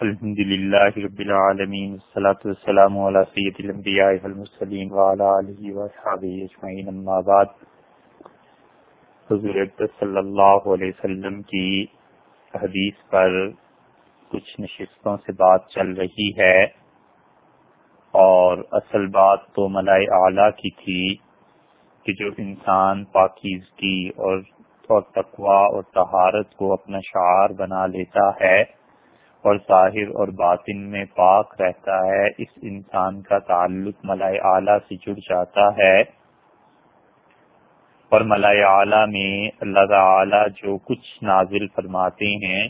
الحمد للہ رب العالمین والصلاة والسلام على سید الانبیاء والمرسلین وعلى آلہ وصحابہ اجمعین اما بعد. حضور اقدس صلی اللہ علیہ وسلم کی حدیث پر کچھ نشستوں سے بات چل رہی ہے اور اصل بات تو ملائے اعلیٰ کی تھی کہ جو انسان پاکیزگی اور اور تقوا اور طہارت کو اپنا شعار بنا لیتا ہے اور ظاہر اور باطن میں پاک رہتا ہے، اس انسان کا تعلق ملائے اعلیٰ سے جڑ جاتا ہے۔ اور ملائے اعلیٰ میں اللہ تعالی جو کچھ نازل فرماتے ہیں،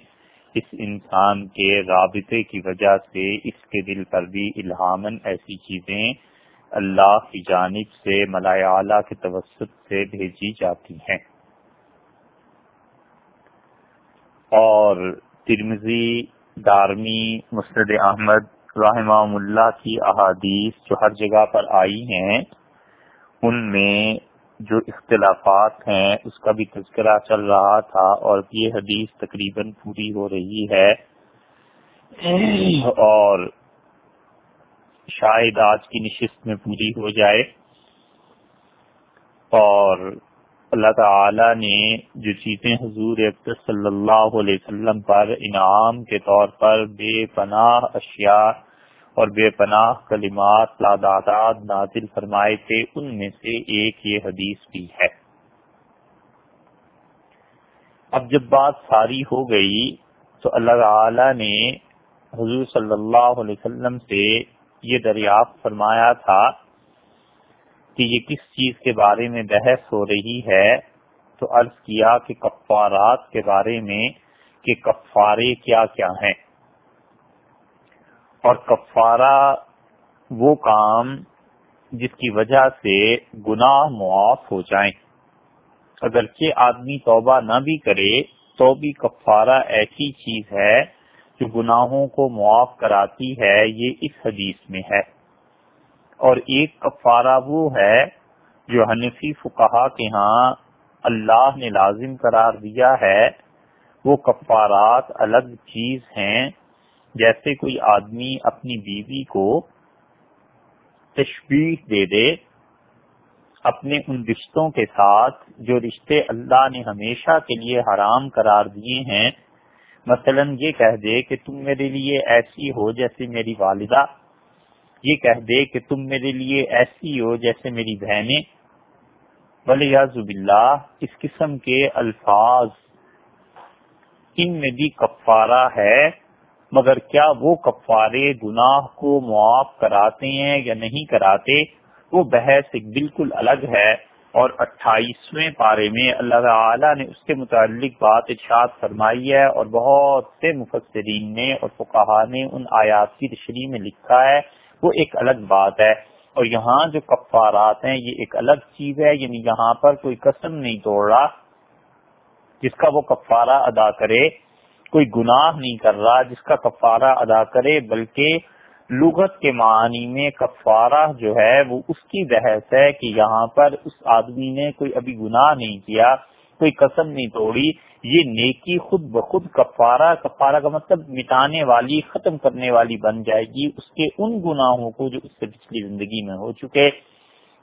اس انسان کے رابطے کی وجہ سے اس کے دل پر بھی الہامن ایسی چیزیں اللہ کی جانب سے ملائے اعلیٰ کے توسط سے بھیجی جاتی ہیں۔ اور ترمزی دارمی مسرد احمد رحمہ اللہ کی احادیث جو ہر جگہ پر آئی ہیں، ان میں جو اختلافات ہیں، اس کا بھی تذکرہ چل رہا تھا اور یہ حدیث تقریباً پوری ہو رہی ہے۔ اور شاید آج کی نشست میں پوری ہو جائے۔ اور اللہ تعالی نے جو چیزیں حضور صلی اللہ علیہ وسلم پر انعام کے طور پر بے پناہ اشیاء اور بے پناہ کلمات، لاداداد نازل فرمائے تھے، ان میں سے ایک یہ حدیث بھی ہے۔ اب جب بات ساری ہو گئی تو اللہ تعالی نے حضور صلی اللہ علیہ وسلم سے یہ دریافت فرمایا تھا کہ یہ کس چیز کے بارے میں بحث ہو رہی ہے، تو عرض کیا کہ کفارات کے بارے میں کہ کفارے کیا کیا ہیں۔ اور کفارہ وہ کام جس کی وجہ سے گناہ معاف ہو جائیں۔ اگرچہ آدمی توبہ نہ بھی کرے، تو بھی کفارہ ایسی چیز ہے جو گناہوں کو معاف کراتی ہے، یہ اس حدیث میں ہے۔ اور ایک کفارہ وہ ہے جو حنفی فقہا کے ہاں اللہ نے لازم قرار دیا ہے۔ وہ کفارات الگ چیز ہیں۔ جیسے کوئی آدمی اپنی بیوی کو تشبیح دے دے اپنے ان رشتوں کے ساتھ جو رشتے اللہ نے ہمیشہ کے لیے حرام قرار دیے ہیں۔ مثلا یہ کہہ دے کہ تم میرے لیے ایسی ہو جیسے میری والدہ۔ یہ کہہ دے کہ تم میرے لیے ایسی ہو جیسے میری بہنیں۔ ولیازب اللہ اس قسم کے الفاظ۔ ان میں بھی کفارہ ہے، مگر کیا وہ کفارے گناہ کو معاف کراتے ہیں یا نہیں کراتے؟ وہ بحث ایک بالکل الگ ہے۔ اور اٹھائیسویں پارے میں اللہ تعالی نے اس کے متعلق بات ارشاد فرمائی ہے، اور بہت سے مفسرین نے اور فقہ نے ان آیات کی تشریح میں لکھا ہے۔ وہ ایک الگ بات ہے۔ اور یہاں جو کفارات ہیں، یہ ایک الگ چیز ہے یعنی یہاں پر کوئی قسم نہیں توڑ رہا جس کا وہ کفارہ ادا کرے۔ کوئی گناہ نہیں کر رہا جس کا کفارہ ادا کرے، بلکہ لغت کے معنی میں کفارہ جو ہے، وہ اس کی بحث ہے کہ یہاں پر اس آدمی نے کوئی ابھی گناہ نہیں کیا، کوئی قسم نہیں توڑی۔ یہ نیکی خود بخود کفارہ کفارہ کا مطلب مٹانے والی، ختم کرنے والی بن جائے گی اس کے ان گناہوں کو جو اس سے پچھلی زندگی میں ہو چکے۔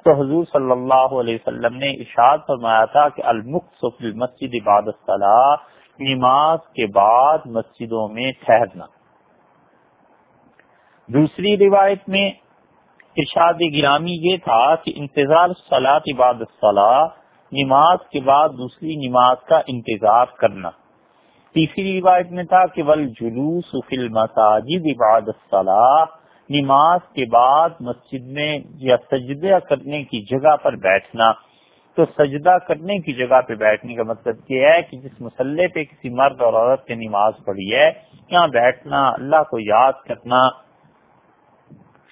تو حضور صلی اللہ علیہ وسلم نے اشاد فرمایا تھا کہ المخت مسجد عبادت صلاح نماز کے بعد مسجدوں میں ٹھہرنا۔ دوسری روایت میں ارشاد گرامی یہ تھا کہ انتظار صلاح عبادت صلاح نماز کے بعد دوسری نماز کا انتظار کرنا۔ تیسری روایت میں تھا کہ ول جلوس فل مساجد عبادت صلاح نماز کے بعد مسجد میں یا سجدہ کرنے کی جگہ پر بیٹھنا۔ تو سجدہ کرنے کی جگہ پہ بیٹھنے کا مطلب یہ ہے کہ جس مسلح پہ کسی مرد اور عورت کی نماز پڑھی ہے، یہاں بیٹھنا، اللہ کو یاد کرنا،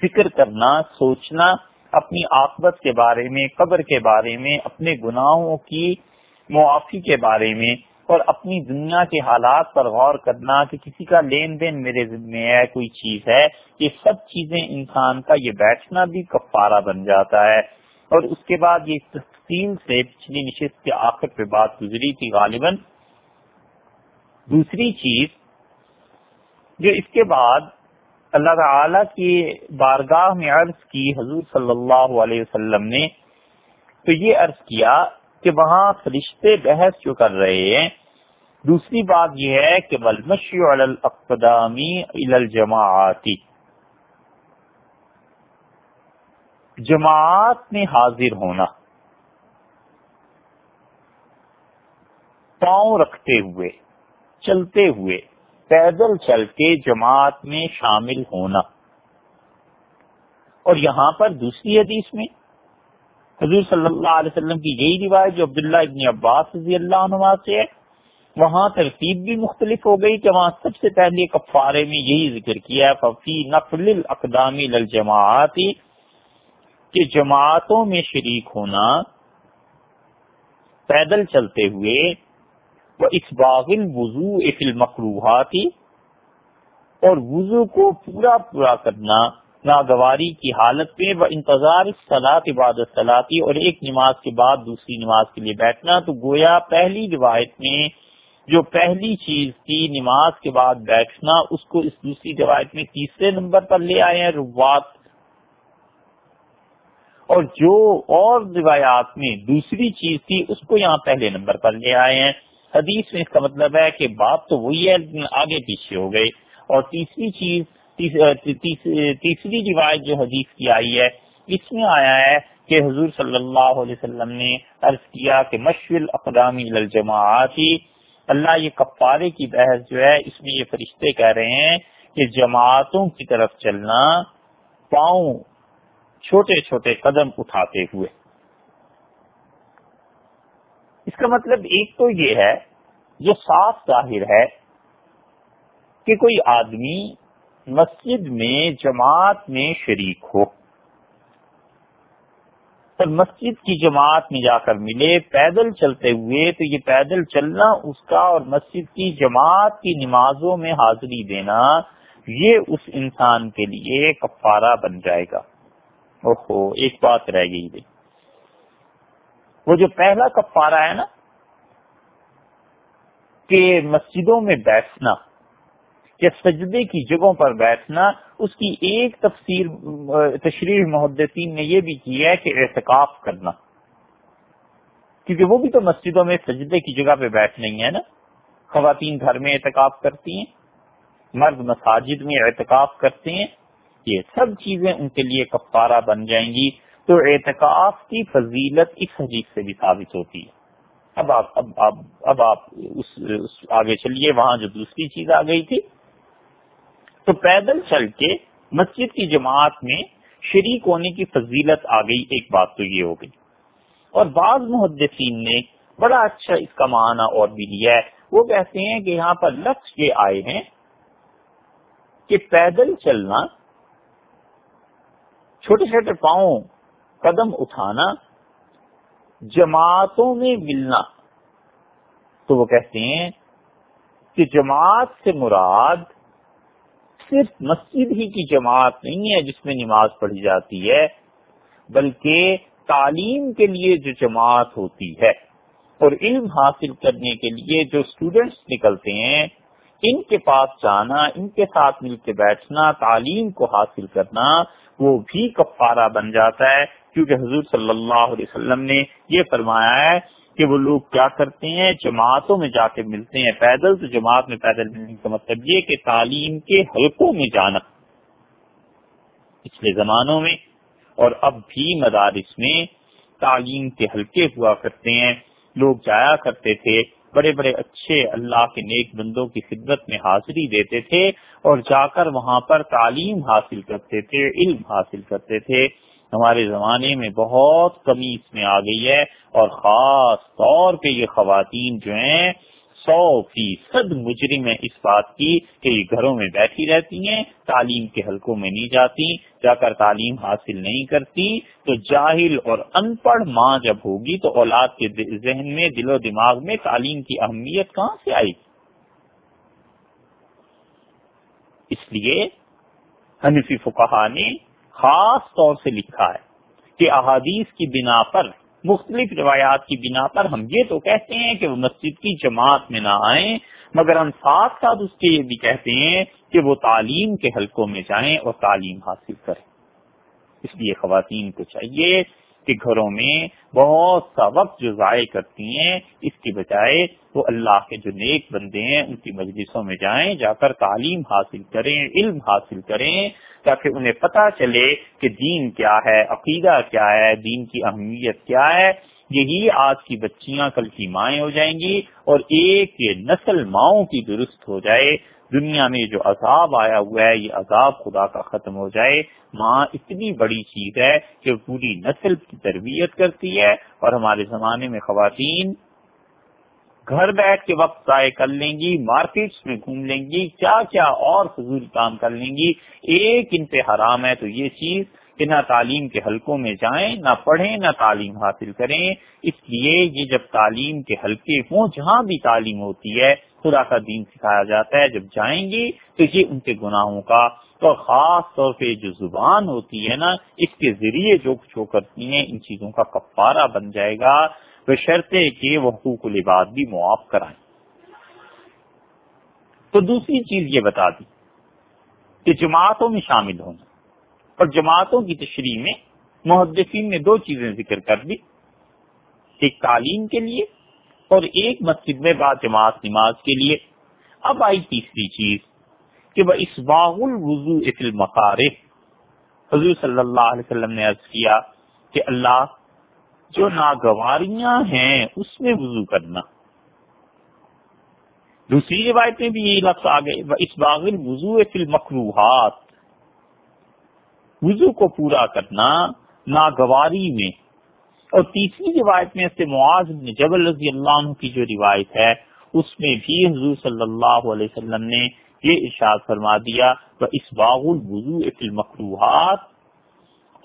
فکر کرنا، سوچنا اپنی آقبت کے بارے میں، قبر کے بارے میں، اپنے گناہوں کی معافی کے بارے میں اور اپنی دنیا کے حالات پر غور کرنا کہ کسی کا لین دین میرے ذمے ہے، کوئی چیز ہے، یہ سب چیزیں انسان کا یہ بیٹھنا بھی کفارہ بن جاتا ہے۔ اور اس کے بعد یہ تفصیل سے پچھلی نشست کے آخر پہ بات گزری تھی غالباً۔ دوسری چیز جو اس کے بعد اللہ تعالی کی بارگاہ میں عرض کی، حضور صلی اللہ علیہ وسلم نے تو یہ عرض کیا کہ وہاں فرشتے بحث جو کر رہے ہیں، دوسری بات یہ ہے کہ بلمشی الاقدامی الجماعتی جماعت میں حاضر ہونا، پاؤں رکھتے ہوئے، چلتے ہوئے پیدل چل کے جماعت میں شامل ہونا۔ اور یہاں پر دوسری حدیث میں حضور صلی اللہ علیہ وسلم کی یہی روایت جو عبداللہ ابن عباس رضی اللہ عنہ سے ہے، وہاں ترتیب بھی مختلف ہو گئی کہ وہاں سب سے پہلے کفارے میں یہی ذکر کیا ہے، ففی نقل الاقدامی للجماعتی کہ جماعتوں میں شریک ہونا، پیدل چلتے ہوئے وہ اس باغل وضو فل مقروحاتی اور وضو کو پورا پورا کرنا ناگواری کی حالت میں وہ انتظار سلاد عبادت سلاتی اور ایک نماز کے بعد دوسری نماز کے لیے بیٹھنا تو گویا پہلی روایت میں جو پہلی چیز تھی نماز کے بعد بیٹھنا اس کو اس دوسری روایت میں تیسرے نمبر پر لے آئے ہیں روات اور جو اور روایات میں دوسری چیز تھی اس کو یہاں پہلے نمبر پر لے آئے ہیں حدیث میں اس کا مطلب ہے کہ بات تو وہی ہے لیکن آگے پیچھے ہو گئی اور تیسری چیز تیسری روایت جو حدیث کی آئی ہے، اس میں آیا ہے کہ حضور صلی اللہ علیہ وسلم نے عرض کیا کہ مشول اقدامی الجماعتی اللہ یہ کفارے کی بحث جو ہے، اس میں یہ فرشتے کہہ رہے ہیں کہ جماعتوں کی طرف چلنا پاؤں چھوٹے چھوٹے قدم اٹھاتے ہوئے۔ اس کا مطلب ایک تو یہ ہے جو صاف ظاہر ہے کہ کوئی آدمی مسجد میں، جماعت میں شریک ہو اور مسجد کی جماعت میں جا کر ملے، پیدل چلتے ہوئے، تو یہ پیدل چلنا، اس کا اور مسجد کی جماعت کی نمازوں میں حاضری دینا، یہ اس انسان کے لیے کفارہ بن جائے گا۔ اوہو، ایک بات رہ گئی بھائی۔ وہ جو پہلا کفارہ ہے نا، کہ مسجدوں میں بیٹھنا کہ سجدے کی جگہوں پر بیٹھنا، اس کی ایک تفسیر، تشریح محدثین نے یہ بھی کی ہے کہ احتکاف کرنا۔ کیونکہ وہ بھی تو مسجدوں میں سجدے کی جگہ پہ بیٹھ نہیں ہے نا۔ خواتین گھر میں احتکاف کرتی ہیں، مرد مساجد میں احتکاف کرتے ہیں۔ یہ سب چیزیں ان کے لیے کفارہ بن جائیں گی۔ تو اعتکاف کی فضیلت اس حدیث سے بھی ثابت ہوتی ہے۔ اب آپ اب آپ اب آپ اس, اس آگے چلیے وہاں جو دوسری چیز آ گئی تھی۔ تو پیدل چل کے مسجد کی جماعت میں شریک ہونے کی فضیلت آ گئی ایک بات تو یہ ہو گئی۔ اور بعض محدثین نے بڑا اچھا اس کا معنی اور بھی لیا ہے۔ وہ کہتے ہیں کہ یہاں پر لفظ یہ آئے ہیں کہ پیدل چلنا چھوٹے چھوٹے پاؤں قدم اٹھانا، جماعتوں میں ملنا۔ تو وہ کہتے ہیں کہ جماعت سے مراد صرف مسجد ہی کی جماعت نہیں ہے جس میں نماز پڑھی جاتی ہے، بلکہ تعلیم کے لیے جو جماعت ہوتی ہے۔ اور علم حاصل کرنے کے لیے جو اسٹوڈینٹس نکلتے ہیں، ان کے پاس جانا، ان کے ساتھ مل کے بیٹھنا، تعلیم کو حاصل کرنا، وہ بھی کفارہ بن جاتا ہے۔ کیونکہ حضور صلی اللہ علیہ وسلم نے یہ فرمایا ہے کہ وہ لوگ کیا کرتے ہیں؟ جماعتوں میں جا کے ملتے ہیں۔ پیدل تو جماعت میں پیدل ملنے کا مطلب یہ کہ تعلیم کے حلقوں میں جانا۔ پچھلے زمانوں میں اور اب بھی مدارس میں تعلیم کے حلقے ہوا کرتے ہیں۔ لوگ جایا کرتے تھے۔ بڑے بڑے اچھے اللہ کے نیک بندوں کی خدمت میں حاضری دیتے تھے اور جا کر وہاں پر تعلیم حاصل کرتے تھے، علم حاصل کرتے تھے۔ ہمارے زمانے میں بہت کمی اس میں آ گئی ہے اور خاص طور پہ یہ خواتین جو ہیں، سو فیصد مجرم ہے اس بات کی کہ یہ گھروں میں بیٹھی رہتی ہیں، تعلیم کے حلقوں میں نہیں جاتی، جا کر تعلیم حاصل نہیں کرتی۔ تو جاہل اور ان پڑھ ماں جب ہوگی تو اولاد کے ذہن میں، دل و دماغ میں تعلیم کی اہمیت کہاں سے آئی اس لیے حنفی فقہ نے خاص طور سے لکھا ہے کہ احادیث کی بنا پر، مختلف روایات کی بنا پر ہم یہ تو کہتے ہیں کہ وہ مسجد کی جماعت میں نہ آئیں، مگر ہم ساتھ ساتھ اس کے یہ بھی کہتے ہیں کہ وہ تعلیم کے حلقوں میں جائیں اور تعلیم حاصل کریں۔ اس لیے خواتین کو چاہیے کہ گھروں میں بہت سا وقت جو ضائع کرتی ہیں، اس کی بجائے وہ اللہ کے جو نیک بندے ہیں، ان کی مجلسوں میں جائیں، جا کر تعلیم حاصل کریں، علم حاصل کریں، تاکہ انہیں پتہ چلے کہ دین کیا ہے، عقیدہ کیا ہے، دین کی اہمیت کیا ہے۔ یہی آج کی بچیاں کل کی مائیں ہو جائیں گی اور ایک نسل ماؤں کی درست ہو جائے۔ دنیا میں جو عذاب آیا ہوا ہے، یہ عذاب خدا کا ختم ہو جائے۔ ماں اتنی بڑی چیز ہے کہ پوری نسل کی تربیت کرتی ہے۔ اور ہمارے زمانے میں خواتین گھر بیٹھ کے وقت ضائع کر لیں گی، مارکیٹس میں گھوم لیں گی کیا کیا اور فضول کام کر لیں گی۔ ایک ان پہ حرام ہے تو یہ چیز کہ نہ تعلیم کے حلقوں میں جائیں، نہ پڑھیں، نہ تعلیم حاصل کریں۔ اس لیے یہ جب تعلیم کے حلقے ہوں، جہاں بھی تعلیم ہوتی ہے خدا کا دین سکھایا جاتا ہے، جب جائیں گی تو یہ ان کے گناہوں کا اور خاص طور پہ جو زبان ہوتی ہے نا، اس کے ذریعے جو کچھ وہ کرتی ہیں، ان چیزوں کا کفارہ بن جائے گا۔ شرطے کہ وہ حقوق العباد بھی معاف کرائیں۔ تو دوسری چیز یہ بتا دی کہ جماعتوں میں شامل ہونا۔ اور جماعتوں کی تشریح میں محدثین نے دو چیزیں ذکر کر دی، ایک تعلیم کے لیے اور ایک مسجد میں بعد جماعت نماز کے لیے۔ اب آئی تیسری چیز کہ وہ اسباغ الوضو مقارف حضور صلی اللہ علیہ وسلم نے عرض کیا کہ اللہ، جو ناگواریاں ہیں، اس میں وضو کرنا۔ دوسری روایت میں بھی یہی لفظ آ گئے اس باغ وضو فل مخروحات وضو کو پورا کرنا ناگواری میں۔ اور تیسری روایت میں سے معاذ بن جبل رضی اللہ عنہ کی جو روایت ہے، اس میں بھی حضور صلی اللہ علیہ وسلم نے یہ ارشاد فرما دیا وہ اس باغ الوضو فل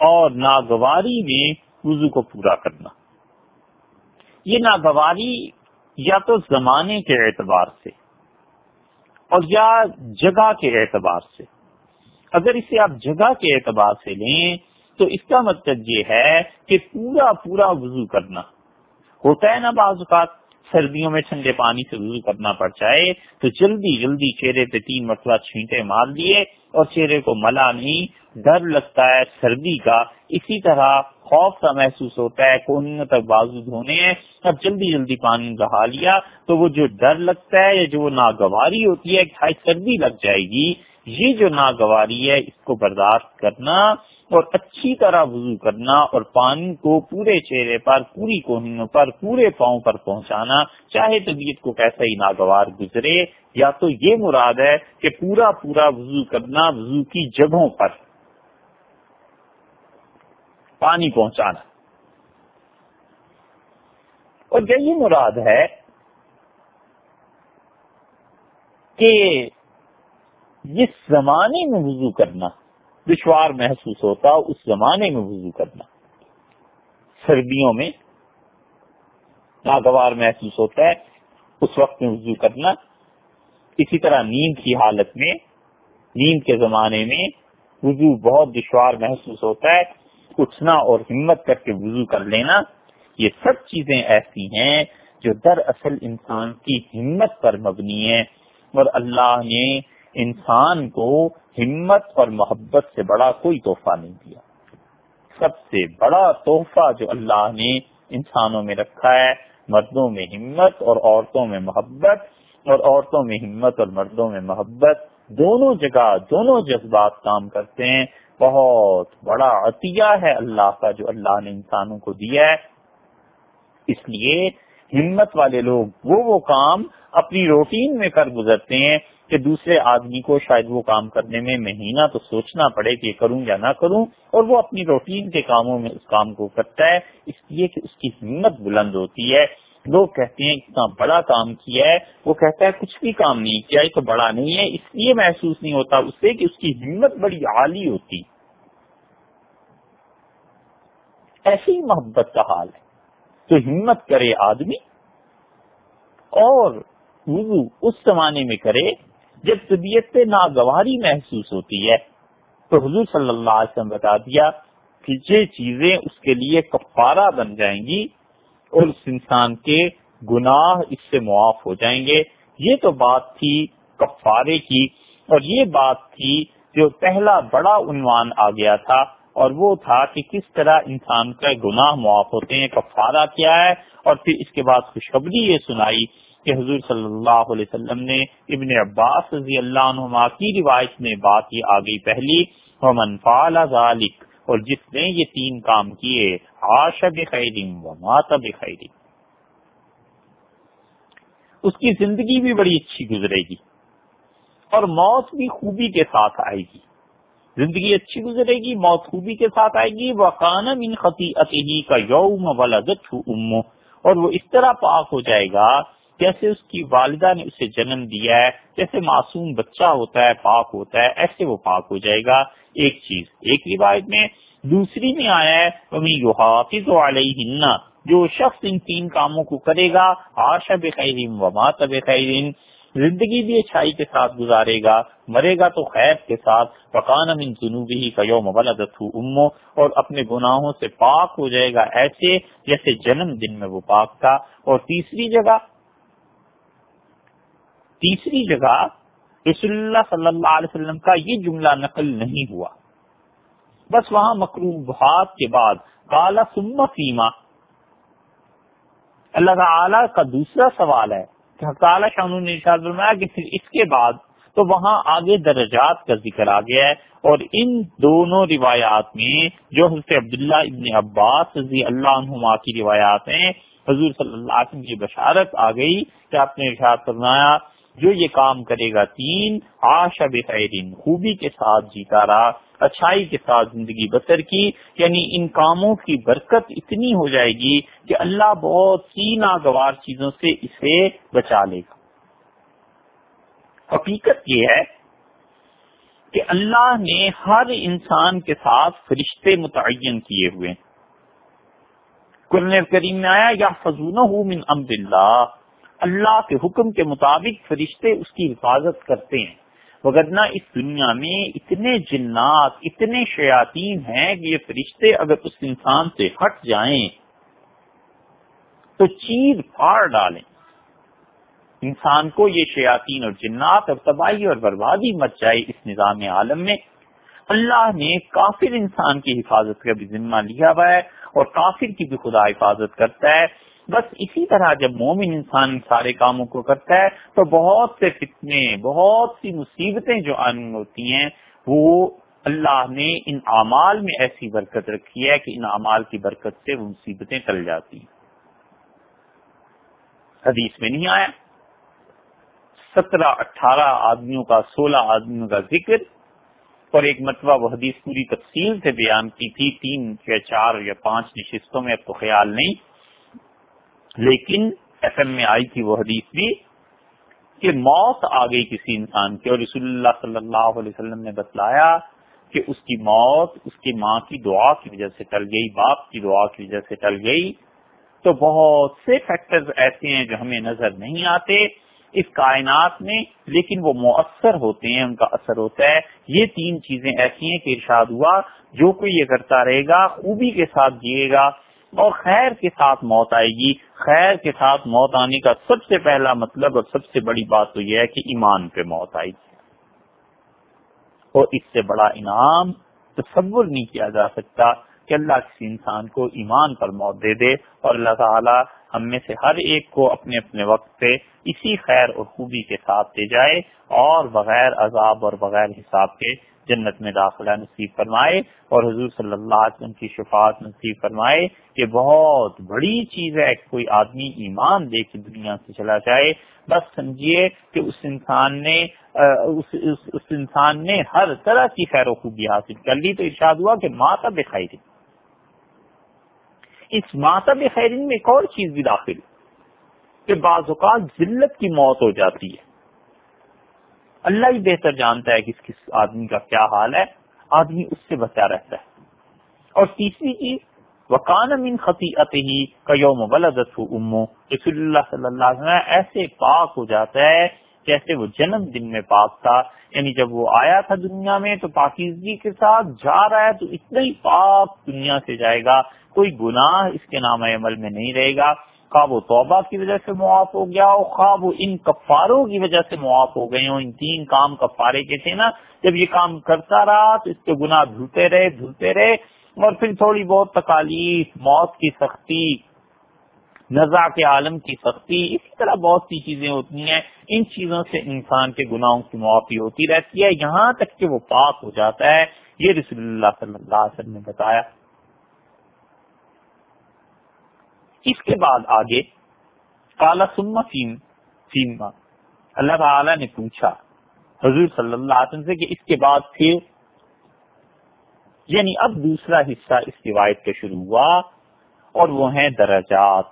اور ناگواری میں وضو کو پورا کرنا۔ یہ ناگواری یا تو زمانے کے اعتبار سے اور یا جگہ کے اعتبار سے۔ اگر اسے آپ جگہ کے اعتبار سے لیں تو اس کا مطلب یہ ہے کہ پورا پورا وضو کرنا۔ ہوتا ہے نا بعض اوقات سردیوں میں ٹھنڈے پانی سے وضو کرنا پڑ جائے، تو جلدی جلدی چہرے پہ تین مرتبہ چھینٹے مار دیے اور چہرے کو ملا نہیں، ڈر لگتا ہے سردی کا۔ اسی طرح خوف سا محسوس ہوتا ہے کونوں تک بازو دھونے ہیں، اب جلدی جلدی پانی بہا لیا تو وہ جو ڈر لگتا ہے یا جو وہ ناگواری ہوتی ہے، کہ سردی لگ جائے گی، یہ جو ناگواری ہے، اس کو برداشت کرنا اور اچھی طرح وضو کرنا اور پانی کو پورے چہرے پر، پوری کوہنوں پر، پورے پاؤں پر پہنچانا، چاہے طبیعت کو کیسا ہی ناگوار گزرے، یا تو یہ مراد ہے کہ پورا پورا وضو کرنا وضو کی جگہوں پر۔ پانی پہنچانا۔ اور یہی مراد ہے کہ جس زمانے میں وضو کرنا دشوار محسوس ہوتا اس زمانے میں وضو کرنا۔ سردیوں میں ناگوار محسوس ہوتا ہے، اس وقت میں وضو کرنا۔ اسی طرح نیند کی حالت میں، نیند کے زمانے میں وضو بہت دشوار محسوس ہوتا ہے۔ اٹھنا اور ہمت کر کے وضو کر لینا، یہ سب چیزیں ایسی ہیں جو دراصل انسان کی ہمت پر مبنی ہے اور اللہ نے انسان کو ہمت اور محبت سے بڑا کوئی تحفہ نہیں دیا۔ سب سے بڑا تحفہ جو اللہ نے انسانوں میں رکھا ہے، مردوں میں ہمت اور عورتوں میں محبت۔ اور عورتوں میں ہمت اور مردوں میں محبت۔ دونوں جگہ، دونوں جذبات کام کرتے ہیں۔ بہت بڑا عطیہ ہے اللہ کا جو اللہ نے انسانوں کو دیا ہے۔ اس لیے ہمت والے لوگ وہ وہ کام اپنی روٹین میں کر گزرتے ہیں۔ کہ دوسرے آدمی کو شاید وہ کام کرنے میں مہینہ تو سوچنا پڑے کہ کروں یا نہ کروں، اور وہ اپنی روٹین کے کاموں میں اس کام کو کرتا ہے، اس لیے کہ اس کی ہمت بلند ہوتی ہے۔ لوگ کہتے ہیں، اتنا بڑا کام کیا ہے، وہ کہتا ہے، کچھ بھی کام نہیں کیا، یہ تو بڑا نہیں ہے، اس لیے محسوس نہیں ہوتا اس سے کہ اس کی ہمت بڑی عالی ہوتی۔ ایسی محبت کا حال ہے تو ہمت کرے آدمی، اور وضو اس زمانے میں کرے جب طبیعت پہ ناگواری محسوس ہوتی ہے تو حضور صلی اللہ علیہ وسلم بتا دیا کہ یہ چیزیں اس کے لیے کفارہ بن جائیں گی اور اس انسان کے گناہ اس سے معاف ہو جائیں گے۔ یہ تو بات تھی کفارے کی اور یہ بات تھی جو پہلا بڑا عنوان آ گیا تھا اور وہ تھا کہ کس طرح انسان کا گناہ معاف ہوتے ہیں، کفارہ کیا ہے اور پھر اس کے بعد خوشخبری یہ سنائی۔ کہ حضور صلی اللہ علیہ وسلم نے ابن عباس رضی اللہ عنہ کی روایت میں بات یہ آ گئی پہلی، ومن فعل ذلك اور جس نے یہ تین کام کیے، عاش بخیر و مات بخیر اس کی زندگی بھی بڑی اچھی گزرے گی اور موت بھی خوبی کے ساتھ آئے گی۔ زندگی اچھی گزرے گی، موت خوبی کے ساتھ آئے گی وہ کانم ان خطی کا یوم ولدت امو اور وہ اس طرح پاک ہو جائے گا جیسے اس کی والدہ نے اسے جنم دیا ہے، جیسے معصوم بچہ ہوتا ہے، پاک ہوتا ہے، ایسے وہ پاک ہو جائے گا۔ ایک چیز، ایک روایت میں دوسری میں آیا ہے جو شخص ان تین کاموں کو کرے گا آشا بخیر و مات بخیر زندگی بھی اچھائی کے ساتھ گزارے گا، مرے گا تو خیر کے ساتھ پکان من جنوبی کا یوم ولدت امو اور اپنے گناہوں سے پاک ہو جائے گا، ایسے جیسے جنم دن میں وہ پاک تھا۔ اور تیسری جگہ تیسری جگہ رسول اللہ صلی اللہ علیہ وسلم کا یہ جملہ نقل نہیں ہوا۔ بس وہاں مقروبات کے بعد کالا سما سیما اللہ تعالی کا دوسرا سوال ہے کہ کالا شاہ نے ارشاد فرمایا کہ پھر اس کے بعد تو وہاں آگے درجات کا ذکر آ گیا ہے اور ان دونوں روایات میں جو حضرت عبداللہ ابن عباس رضی اللہ عنہما کی روایات ہیں، حضور صلی اللہ علیہ وسلم کی بشارت آ گئی کہ آپ نے ارشاد فرمایا جو یہ کام کرے گا تین آشا بخیرین خوبی کے ساتھ جیتا رہا، اچھائی کے ساتھ زندگی بسر کی یعنی ان کاموں کی برکت اتنی ہو جائے گی کہ اللہ بہت سی ناگوار چیزوں سے اسے بچا لے گا۔ حقیقت یہ ہے کہ اللہ نے ہر انسان کے ساتھ فرشتے متعین کیے ہوئے۔ قرآن کریم میں آیا یا فضون من امد اللہ۔ اللہ کے حکم کے مطابق فرشتے اس کی حفاظت کرتے ہیں۔ وغیرہ اس دنیا میں اتنے جنات، اتنے شیاطین ہیں کہ یہ فرشتے اگر اس انسان سے ہٹ جائیں تو چیر پھاڑ ڈالیں۔ انسان کو یہ شیاطین اور جنات اور تباہی اور بربادی مچ جائے اس نظام عالم میں۔ اللہ نے کافر انسان کی حفاظت کا بھی ذمہ لیا ہوا ہے اور کافر کی بھی خدا حفاظت کرتا ہے۔ بس اسی طرح جب مومن انسان سارے کاموں کو کرتا ہے، تو بہت سے فتنے، بہت سی مصیبتیں جو آنی ہوتی ہیں، وہ اللہ نے ان اعمال میں ایسی برکت رکھی ہے کہ ان اعمال کی برکت سے وہ مصیبتیں ٹل جاتی ہیں۔ حدیث میں نہیں آیا؟ سترہ، اٹھارہ آدمیوں کا، سولہ آدمیوں کا ذکر، اور ایک مرتبہ وہ حدیث پوری تفصیل سے بیان کی تھی، تین یا چار یا پانچ نشستوں میں اب تو خیال نہیں۔ لیکن ایف ایم میں آئی تھی وہ حدیث بھی کہ موت آ گئی کسی انسان کی اور رسول اللہ صلی اللہ علیہ وسلم نے بتلایا کہ اس کی موت اس کی ماں کی دعا کی وجہ سے ٹل گئی، باپ کی دعا کی وجہ سے ٹل گئی۔ تو بہت سے فیکٹرز ایسے ہیں جو ہمیں نظر نہیں آتے اس کائنات میں، لیکن وہ مؤثر ہوتے ہیں، ان کا اثر ہوتا ہے۔ یہ تین چیزیں ایسی ہیں کہ ارشاد ہوا، جو کوئی یہ کرتا رہے گا، خوبی کے ساتھ جیے گا۔ اور خیر کے ساتھ موت آئے گی۔ خیر کے ساتھ موت آنے کا سب سے پہلا مطلب اور سب سے بڑی بات تو یہ ہے کہ ایمان پہ موت آئے گی۔ اور اس سے بڑا انعام تصور نہیں کیا جا سکتا کہ اللہ کسی انسان کو ایمان پر موت دے دے اور اللہ تعالی ہم میں سے ہر ایک کو اپنے اپنے وقت پہ اسی خیر اور خوبی کے ساتھ دے جائے اور بغیر عذاب اور بغیر حساب کے جنت میں داخلہ نصیب فرمائے اور حضور صلی اللہ علیہ وسلم کی شفاعت نصیب فرمائے کہ بہت بڑی چیز ہے کہ کوئی آدمی ایمان دے کے دنیا سے چلا جائے۔ بس سمجھیے کہ اس انسان نے اس, اس, اس انسان نے ہر طرح کی خیر و خوبی حاصل کر لی تو ارشاد ہوا کہ ماتا بخیر اس ماتا بخیرین میں ایک اور چیز بھی داخل کہ بعض اوقات ذلت کی موت ہو جاتی ہے۔ اللہ ہی بہتر جانتا ہے کہ کس آدمی کا کیا حال ہے، آدمی اس سے بچا رہتا ہے۔ اور تیسری چیز وکان من خطیت ہی کا یوم ولدت امو رسول اللہ صلی اللہ علیہ وسلم ایسے پاک ہو جاتا ہے جیسے وہ جنم دن میں پاک تھا۔ یعنی جب وہ آیا تھا دنیا میں تو پاکیزگی کے ساتھ جا رہا ہے تو اتنا ہی پاک دنیا سے جائے گا۔ کوئی گناہ اس کے نام عمل میں نہیں رہے گا۔ خواب و توبہ کی وجہ سے معاف ہو گیا ہو خواب و ان کفاروں کی وجہ سے معاف ہو گئے ہوں ان تین کام کفارے کے تھے نا۔ جب یہ کام کرتا رہا تو اس کے گناہ دھلتے رہے دھلتے رہے۔ اور پھر تھوڑی بہت تکالیف، موت کی سختی نزا کے عالم کی سختی، اسی طرح بہت سی چیزیں ہوتی ہیں۔ ان چیزوں سے انسان کے گناہوں کی معافی ہوتی رہتی ہے۔ یہاں تک کہ وہ پاک ہو جاتا ہے۔ یہ رسول اللہ صلی اللہ علیہ وسلم نے بتایا۔ اس کے بعد آگے کالا سما سیما اللہ تعالی نے پوچھا، حضور صلی اللہ علیہ وسلم سے کہ اس کے بعد پھر؟ یعنی اب دوسرا حصہ اس روایت کا شروع ہوا اور وہ ہیں درجات۔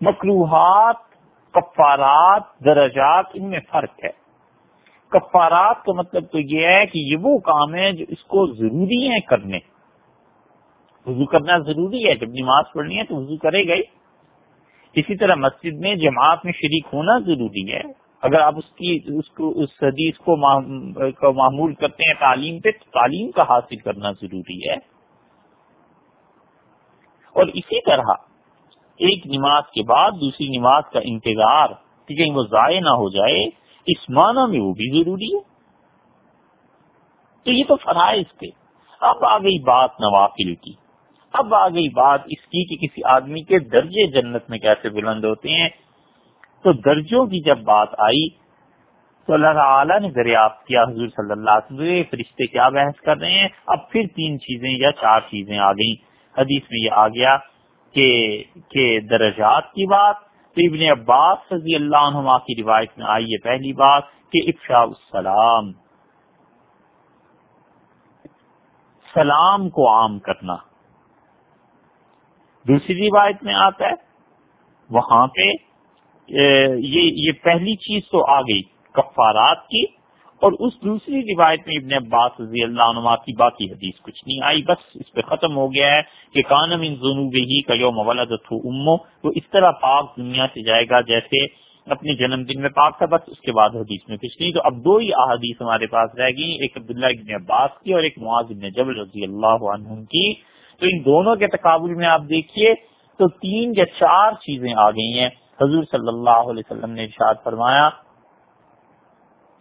مکروحات کفارات، درجات، ان میں فرق ہے۔ کفارات کا مطلب تو یہ ہے کہ یہ وہ کام ہے جو اس کو ضروری ہے کرنے۔ وضو کرنا ضروری ہے۔ جب نماز پڑھنی ہے تو وضو کرے گا اسی طرح مسجد میں جماعت میں شریک ہونا ضروری ہے۔ اگر آپ اس کی، اس کو، اس حدیث کو معمول کرتے ہیں تعلیم پہ، تو تعلیم کا حاصل کرنا ضروری ہے۔ اور اسی طرح ایک نماز کے بعد دوسری نماز کا انتظار، کہ کہیں وہ ضائع نہ ہو جائے، اس معنی میں وہ بھی ضروری ہے۔ تو یہ تو فرائض تھے۔ اب آ گئی بات نوافل کی۔ اب آ گئی بات اس کی کہ کسی آدمی کے درجے جنت میں کیسے بلند ہوتے ہیں۔ تو درجوں کی جب بات آئی تو اللہ تعالیٰ نے دریافت کیا، حضور صلی اللہ علیہ وسلم فرشتے کیا بحث کر رہے ہیں؟ اب پھر تین چیزیں یا چار چیزیں آ گئیں۔ حدیث میں یہ آ گیا کہ کہ درجات کی بات، تو ابن عباس رضی اللہ عنہ کی روایت میں آئی ہے پہلی بات کہ افشا السلام، سلام کو عام کرنا۔ دوسری روایت میں آتا ہے، وہاں پہ یہ یہ پہلی چیز تو آ گئی، کفارات کی، اور اس دوسری روایت میں ابن عباس رضی اللہ عنہ کی باقی حدیث کچھ نہیں آئی، بس اس پہ ختم ہو گیا ہے کہ کانم ان جنوب ہی کا یوم ولدت امو وہ اس طرح پاک دنیا سے جائے گا جیسے اپنے جنم دن میں پاک تھا، بس اس کے بعد حدیث میں کچھ نہیں۔ تو اب دو ہی احادیث ہمارے پاس رہ گئی، ایک عبداللہ ابن عباس کی اور ایک معاذ ابن جبل رضی اللہ عنہ کی۔ تو ان دونوں کے تقابل میں آپ دیکھیے تو تین یا چار چیزیں آ گئی ہیں۔ حضور صلی اللہ علیہ وسلم نے ارشاد فرمایا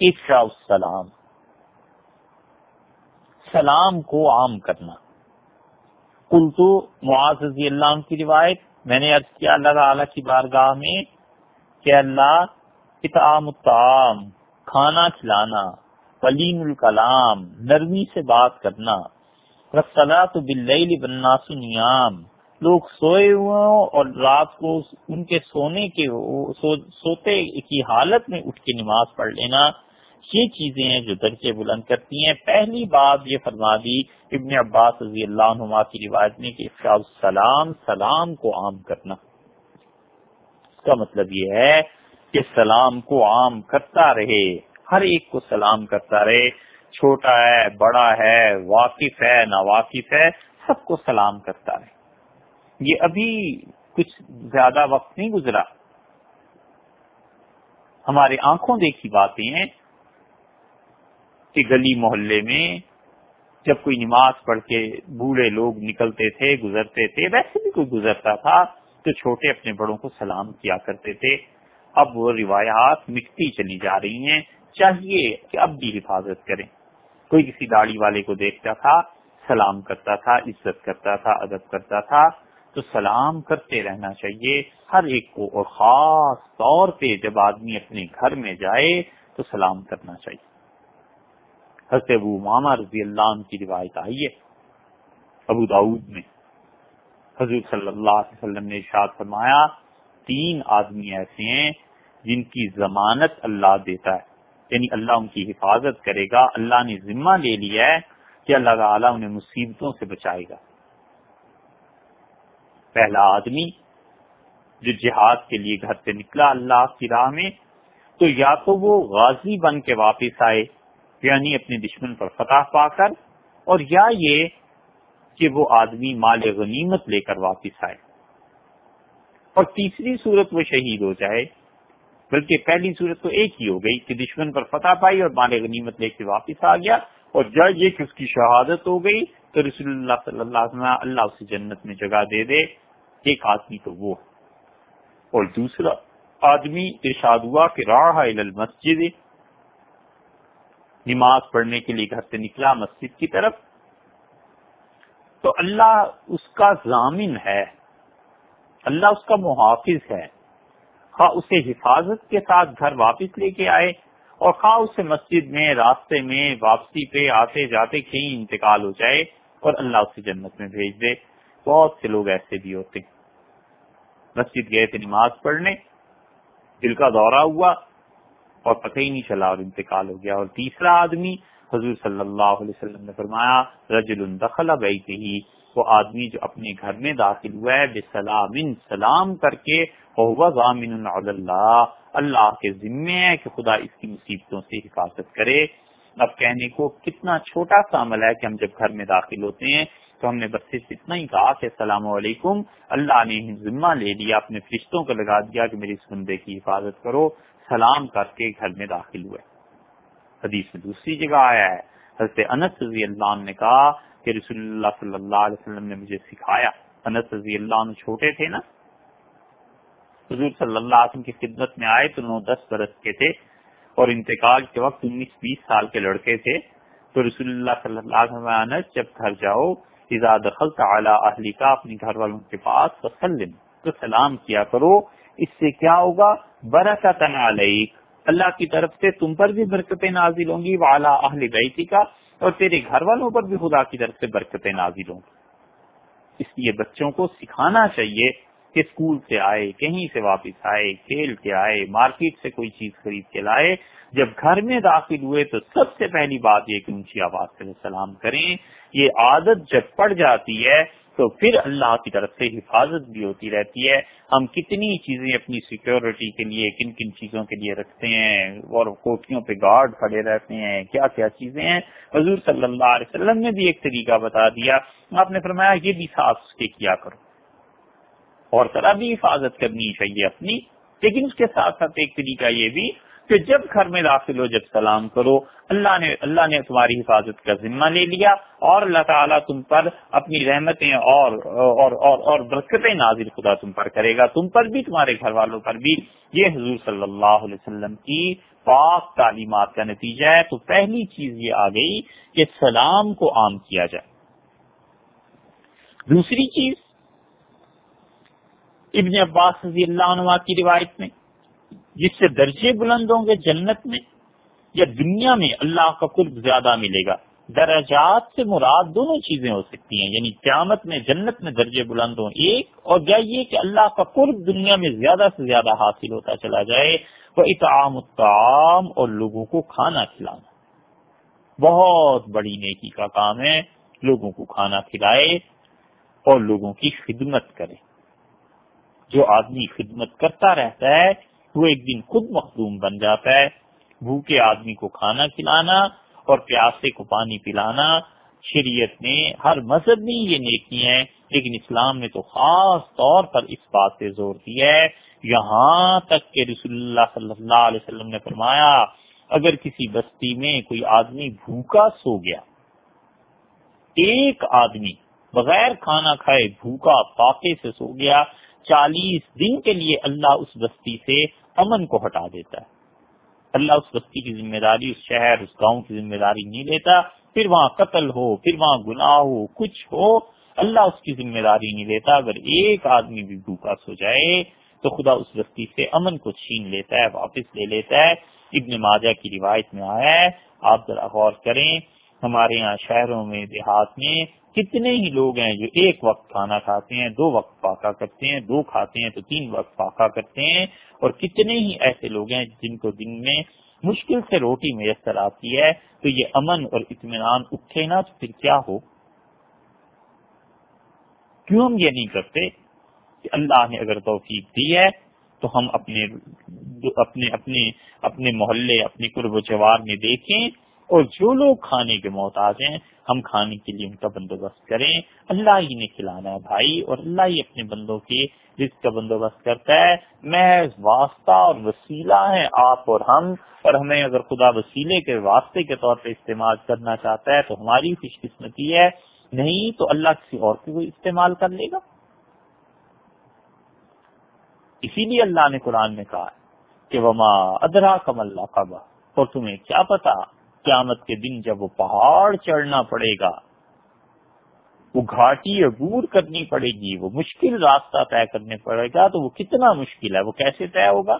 افشا السلام۔ سلام کو عام کرنا۔ کل تو معاذ رضی اللہ عنہ کی روایت، میں نے عرض کیا اللہ تعالی کی بارگاہ میں کہ اللہ، اطعام الطعام، کھانا کھلانا ولیم الکلام، نرمی سے بات کرنا۔ رسلا تو بل بننا سنیام لوگ سوئے ہوئے ہوں اور رات کو ان کے سونے کے سو, سوتے کی حالت میں اٹھ کے نماز پڑھ لینا۔ یہ چیزیں ہیں جو درجے بلند کرتی ہیں۔ پہلی بات یہ فرما دی ابن عباس رضی اللہ عنہ کی روایت میں کہ السلام سلام کو عام کرنا۔ اس کا مطلب یہ ہے کہ سلام کو عام کرتا رہے۔ ہر ایک کو سلام کرتا رہے۔ چھوٹا ہے، بڑا ہے، واقف ہے نا واقف ہے، سب کو سلام کرتا رہے۔ یہ ابھی کچھ زیادہ وقت نہیں گزرا۔ ہمارے آنکھوں دیکھی باتیں ہیں کہ گلی محلے میں جب کوئی نماز پڑھ کے بوڑھے لوگ نکلتے تھے، گزرتے تھے، ویسے بھی کوئی گزرتا تھا تو چھوٹے اپنے بڑوں کو سلام کیا کرتے تھے۔ اب وہ روایات مٹتی چلی جا رہی ہیں۔ چاہیے کہ اب بھی حفاظت کریں۔ کوئی کسی داڑھی والے کو دیکھتا تھا، سلام کرتا تھا، عزت کرتا تھا، ادب کرتا تھا، تو سلام کرتے رہنا چاہیے ہر ایک کو اور خاص طور پہ جب آدمی اپنے گھر میں جائے تو سلام کرنا چاہیے۔ حضرت ابو ماما رضی اللہ عنہ کی روایت آئی ہے ابو داود میں۔ حضرت صلی اللہ علیہ وسلم نے ارشاد فرمایا، تین آدمی ایسے ہیں جن کی ضمانت اللہ دیتا ہے۔ یعنی اللہ ان کی حفاظت کرے گا، اللہ نے ذمہ لے لیا ہے کہ اللہ تعالیٰ انہیں مصیبتوں سے بچائے گا۔ پہلا آدمی جو جہاد کے لیے گھر سے نکلا اللہ کی راہ میں، تو یا تو وہ غازی بن کے واپس آئے یعنی اپنے دشمن پر فتح پا کر، اور یا یہ کہ وہ آدمی مال غنیمت لے کر واپس آئے۔ اور تیسری صورت وہ شہید ہو جائے بلکہ پہلی صورت تو ایک ہی ہو گئی کہ دشمن پر فتح پائی اور مال غنیمت لے کے واپس آ گیا اور جب یہ کہ اس کی شہادت ہو گئی تو رسول اللہ صلی اللہ علیہ وسلم اللہ اسے جنت میں جگہ دے دے۔ ایک آدمی تو وہ۔ اور دوسرا آدمی ارشاد ہوا کہ راہ مسجد نماز پڑھنے کے لیے گھر سے نکلا مسجد کی طرف۔ تو اللہ اس کا ضامن ہے۔ اللہ اس کا محافظ ہے۔ خواہ اسے حفاظت کے ساتھ گھر واپس لے کے آئے اور خواہ اسے مسجد میں راستے میں واپسی پہ آتے جاتے کہیں انتقال ہو جائے اور اللہ اسے جنت میں بھیج دے۔ بہت سے لوگ ایسے بھی ہوتے مسجد گئے تھے نماز پڑھنے، دل کا دورہ ہوا اور پتہ ہی نہیں چلا اور انتقال ہو گیا۔ اور تیسرا آدمی، حضور صلی اللہ علیہ وسلم نے فرمایا رجل دخل بیتی وہ آدمی جو اپنے گھر میں داخل ہوا ہے بے سلام سلام کر کے ضامن اللہ اللہ کے ذمے ہے کہ خدا اس کی مصیبتوں سے حفاظت کرے۔ اب کہنے کو کتنا چھوٹا سا عمل ہے کہ ہم جب گھر میں داخل ہوتے ہیں تو ہم نے بس صرف اتنا ہی کہا کہ السلام علیکم، اللہ نے ذمہ لے لیا، اپنے فرشتوں کو لگا دیا کہ میری اس بندے کی حفاظت کرو۔ سلام کر کے گھر میں داخل ہوئے۔ حدیث میں دوسری جگہ آیا ہے۔ حضرت انس رضی اللہ عنہ نے کہا کہ رسول اللہ صلی اللہ علیہ وسلم نے مجھے سکھایا۔ انس رضی اللہ عنہ چھوٹے تھے نا؟ حضور صلی اللہ علیہ وسلم کی خدمت میں آئے تو نو دس برس کے تھے اور انتقال کے وقت انیس بیس سال کے لڑکے تھے۔ تو رسول اللہ صلی اللہ علیہ وسلم جب گھر جاؤ، اذا دخلت علی اہلی کا اپنی گھر والوں کے پاس وسلم تو سلام کیا کرو۔ اس سے کیا ہوگا؟ برکت علیک۔ اللہ کی طرف سے تم پر بھی برکتیں نازل ہوں گی والا اہل بیتی کا اور تیرے گھر والوں پر بھی خدا کی طرف سے برکتیں نازل ہوں گی۔ اس لیے بچوں کو سکھانا چاہیے کہ اسکول سے آئے، کہیں سے واپس آئے، کھیل کے آئے، مارکیٹ سے کوئی چیز خرید کے لائے۔ جب گھر میں داخل ہوئے تو سب سے پہلی بات یہ کہ اونچی آواز سے سلام کریں۔ یہ عادت جب پڑ جاتی ہے تو پھر اللہ کی طرف سے حفاظت بھی ہوتی رہتی ہے۔ ہم کتنی چیزیں اپنی سیکیورٹی کے لیے، کن کن چیزوں کے لیے رکھتے ہیں اور کوٹیوں پہ گارڈ کھڑے رہتے ہیں، کیا کیا چیزیں ہیں؟ حضور صلی اللہ علیہ وسلم نے بھی ایک طریقہ بتا دیا۔ آپ نے فرمایا یہ بھی صاف کے کیا کرو۔ اور طرح بھی حفاظت کرنی چاہیے اپنی۔ لیکن اس کے ساتھ ساتھ ایک طریقہ یہ بھی کہ جب گھر میں داخل ہو جب سلام کرو اللہ نے اللہ نے تمہاری حفاظت کا ذمہ لے لیا اور اللہ تعالیٰ تم پر اپنی رحمتیں اور اور اور, اور برکتیں نازل خدا تم پر کرے گا۔ تم پر بھی تمہارے گھر والوں پر بھی۔ یہ حضور صلی اللہ علیہ وسلم کی پاک تعلیمات کا نتیجہ ہے۔ تو پہلی چیز یہ آ گئی کہ سلام کو عام کیا جائے۔ دوسری چیز ابن عباس رضی اللہ عنہ کی روایت میں، جس سے درجے بلند ہوں گے جنت میں یا دنیا میں اللہ کا قرب زیادہ ملے گا۔ درجات سے مراد دونوں چیزیں ہو سکتی ہیں یعنی قیامت میں، جنت میں درجے بلند ہوں ایک، اور کیا یہ کہ اللہ کا قرب دنیا میں زیادہ سے زیادہ حاصل ہوتا چلا جائے۔ وہ اطعام الطعام اور لوگوں کو کھانا کھلانا۔ بہت بڑی نیکی کا کام ہے، لوگوں کو کھانا کھلائے اور لوگوں کی خدمت کرے۔ جو آدمی خدمت کرتا رہتا ہے، وہ ایک دن خود مخدوم بن جاتا ہے۔ بھوکے آدمی کو کھانا کھلانا اور پیاسے کو پانی پلانا شریعت نے، ہر مذہب میں یہ نیکی ہے لیکن اسلام نے تو خاص طور پر اس بات سے زور دیا ہے۔ یہاں تک کہ رسول اللہ صلی اللہ علیہ وسلم نے فرمایا، اگر کسی بستی میں کوئی آدمی بھوکا سو گیا، ایک آدمی بغیر کھانا کھائے بھوکا پاکے سے سو گیا چالیس دن کے لیے اللہ اس بستی سے امن کو ہٹا دیتا ہے۔ اللہ اس بستی کی ذمہ داری، اس شہر، اس گاؤں کی ذمہ داری نہیں لیتا۔ پھر وہاں قتل ہو، پھر وہاں گناہ ہو، کچھ ہو، اللہ اس کی ذمہ داری نہیں لیتا۔ اگر ایک آدمی بھی بھوکا سو جائے تو خدا اس بستی سے امن کو چھین لیتا ہے، واپس لے لیتا ہے۔ ابن ماجہ کی روایت میں آیا ہے، آپ ذرا غور کریں۔ ہمارے یہاں شہروں میں، دیہات میں کتنے ہی لوگ ہیں جو ایک وقت کھانا کھاتے ہیں، دو وقت پاکا کرتے ہیں، دو کھاتے ہیں تو تین وقت پاکا کرتے ہیں اور کتنے ہی ایسے لوگ ہیں جن کو دن میں مشکل سے روٹی میسر آتی ہے تو یہ امن اور اطمینان اٹھے نا تو پھر کیا ہو؟ کیوں ہم یہ نہیں کرتے کہ اللہ نے اگر توفیق دی ہے تو ہم اپنے اپنے اپنے اپنے محلے، اپنے قرب و جوار میں دیکھیں اور جو لوگ کھانے کے محتاج ہیں، ہم کھانے کے لیے ان کا بندوبست کریں۔ اللہ ہی نے کھلانا ہے بھائی، اور اللہ ہی اپنے بندوں کے رزق کا بندوبست کرتا ہے۔ محض واسطہ اور وسیلہ ہے آپ اور ہم، اور ہمیں اگر خدا وسیلے کے واسطے کے طور پہ استعمال کرنا چاہتا ہے تو ہماری خوش قسمتی ہے۔ نہیں تو اللہ کسی اور کو استعمال کر لے گا۔ اسی لیے اللہ نے قرآن میں کہا کہ وما ادرا کم اللہ قبا اور تمہیں کیا پتا قیامت کے دن جب وہ پہاڑ چڑھنا پڑے گا، وہ گھاٹی عبور کرنی پڑے گی، وہ مشکل راستہ طے کرنے پڑے گا، تو وہ کتنا مشکل ہے، وہ کیسے طے ہوگا؟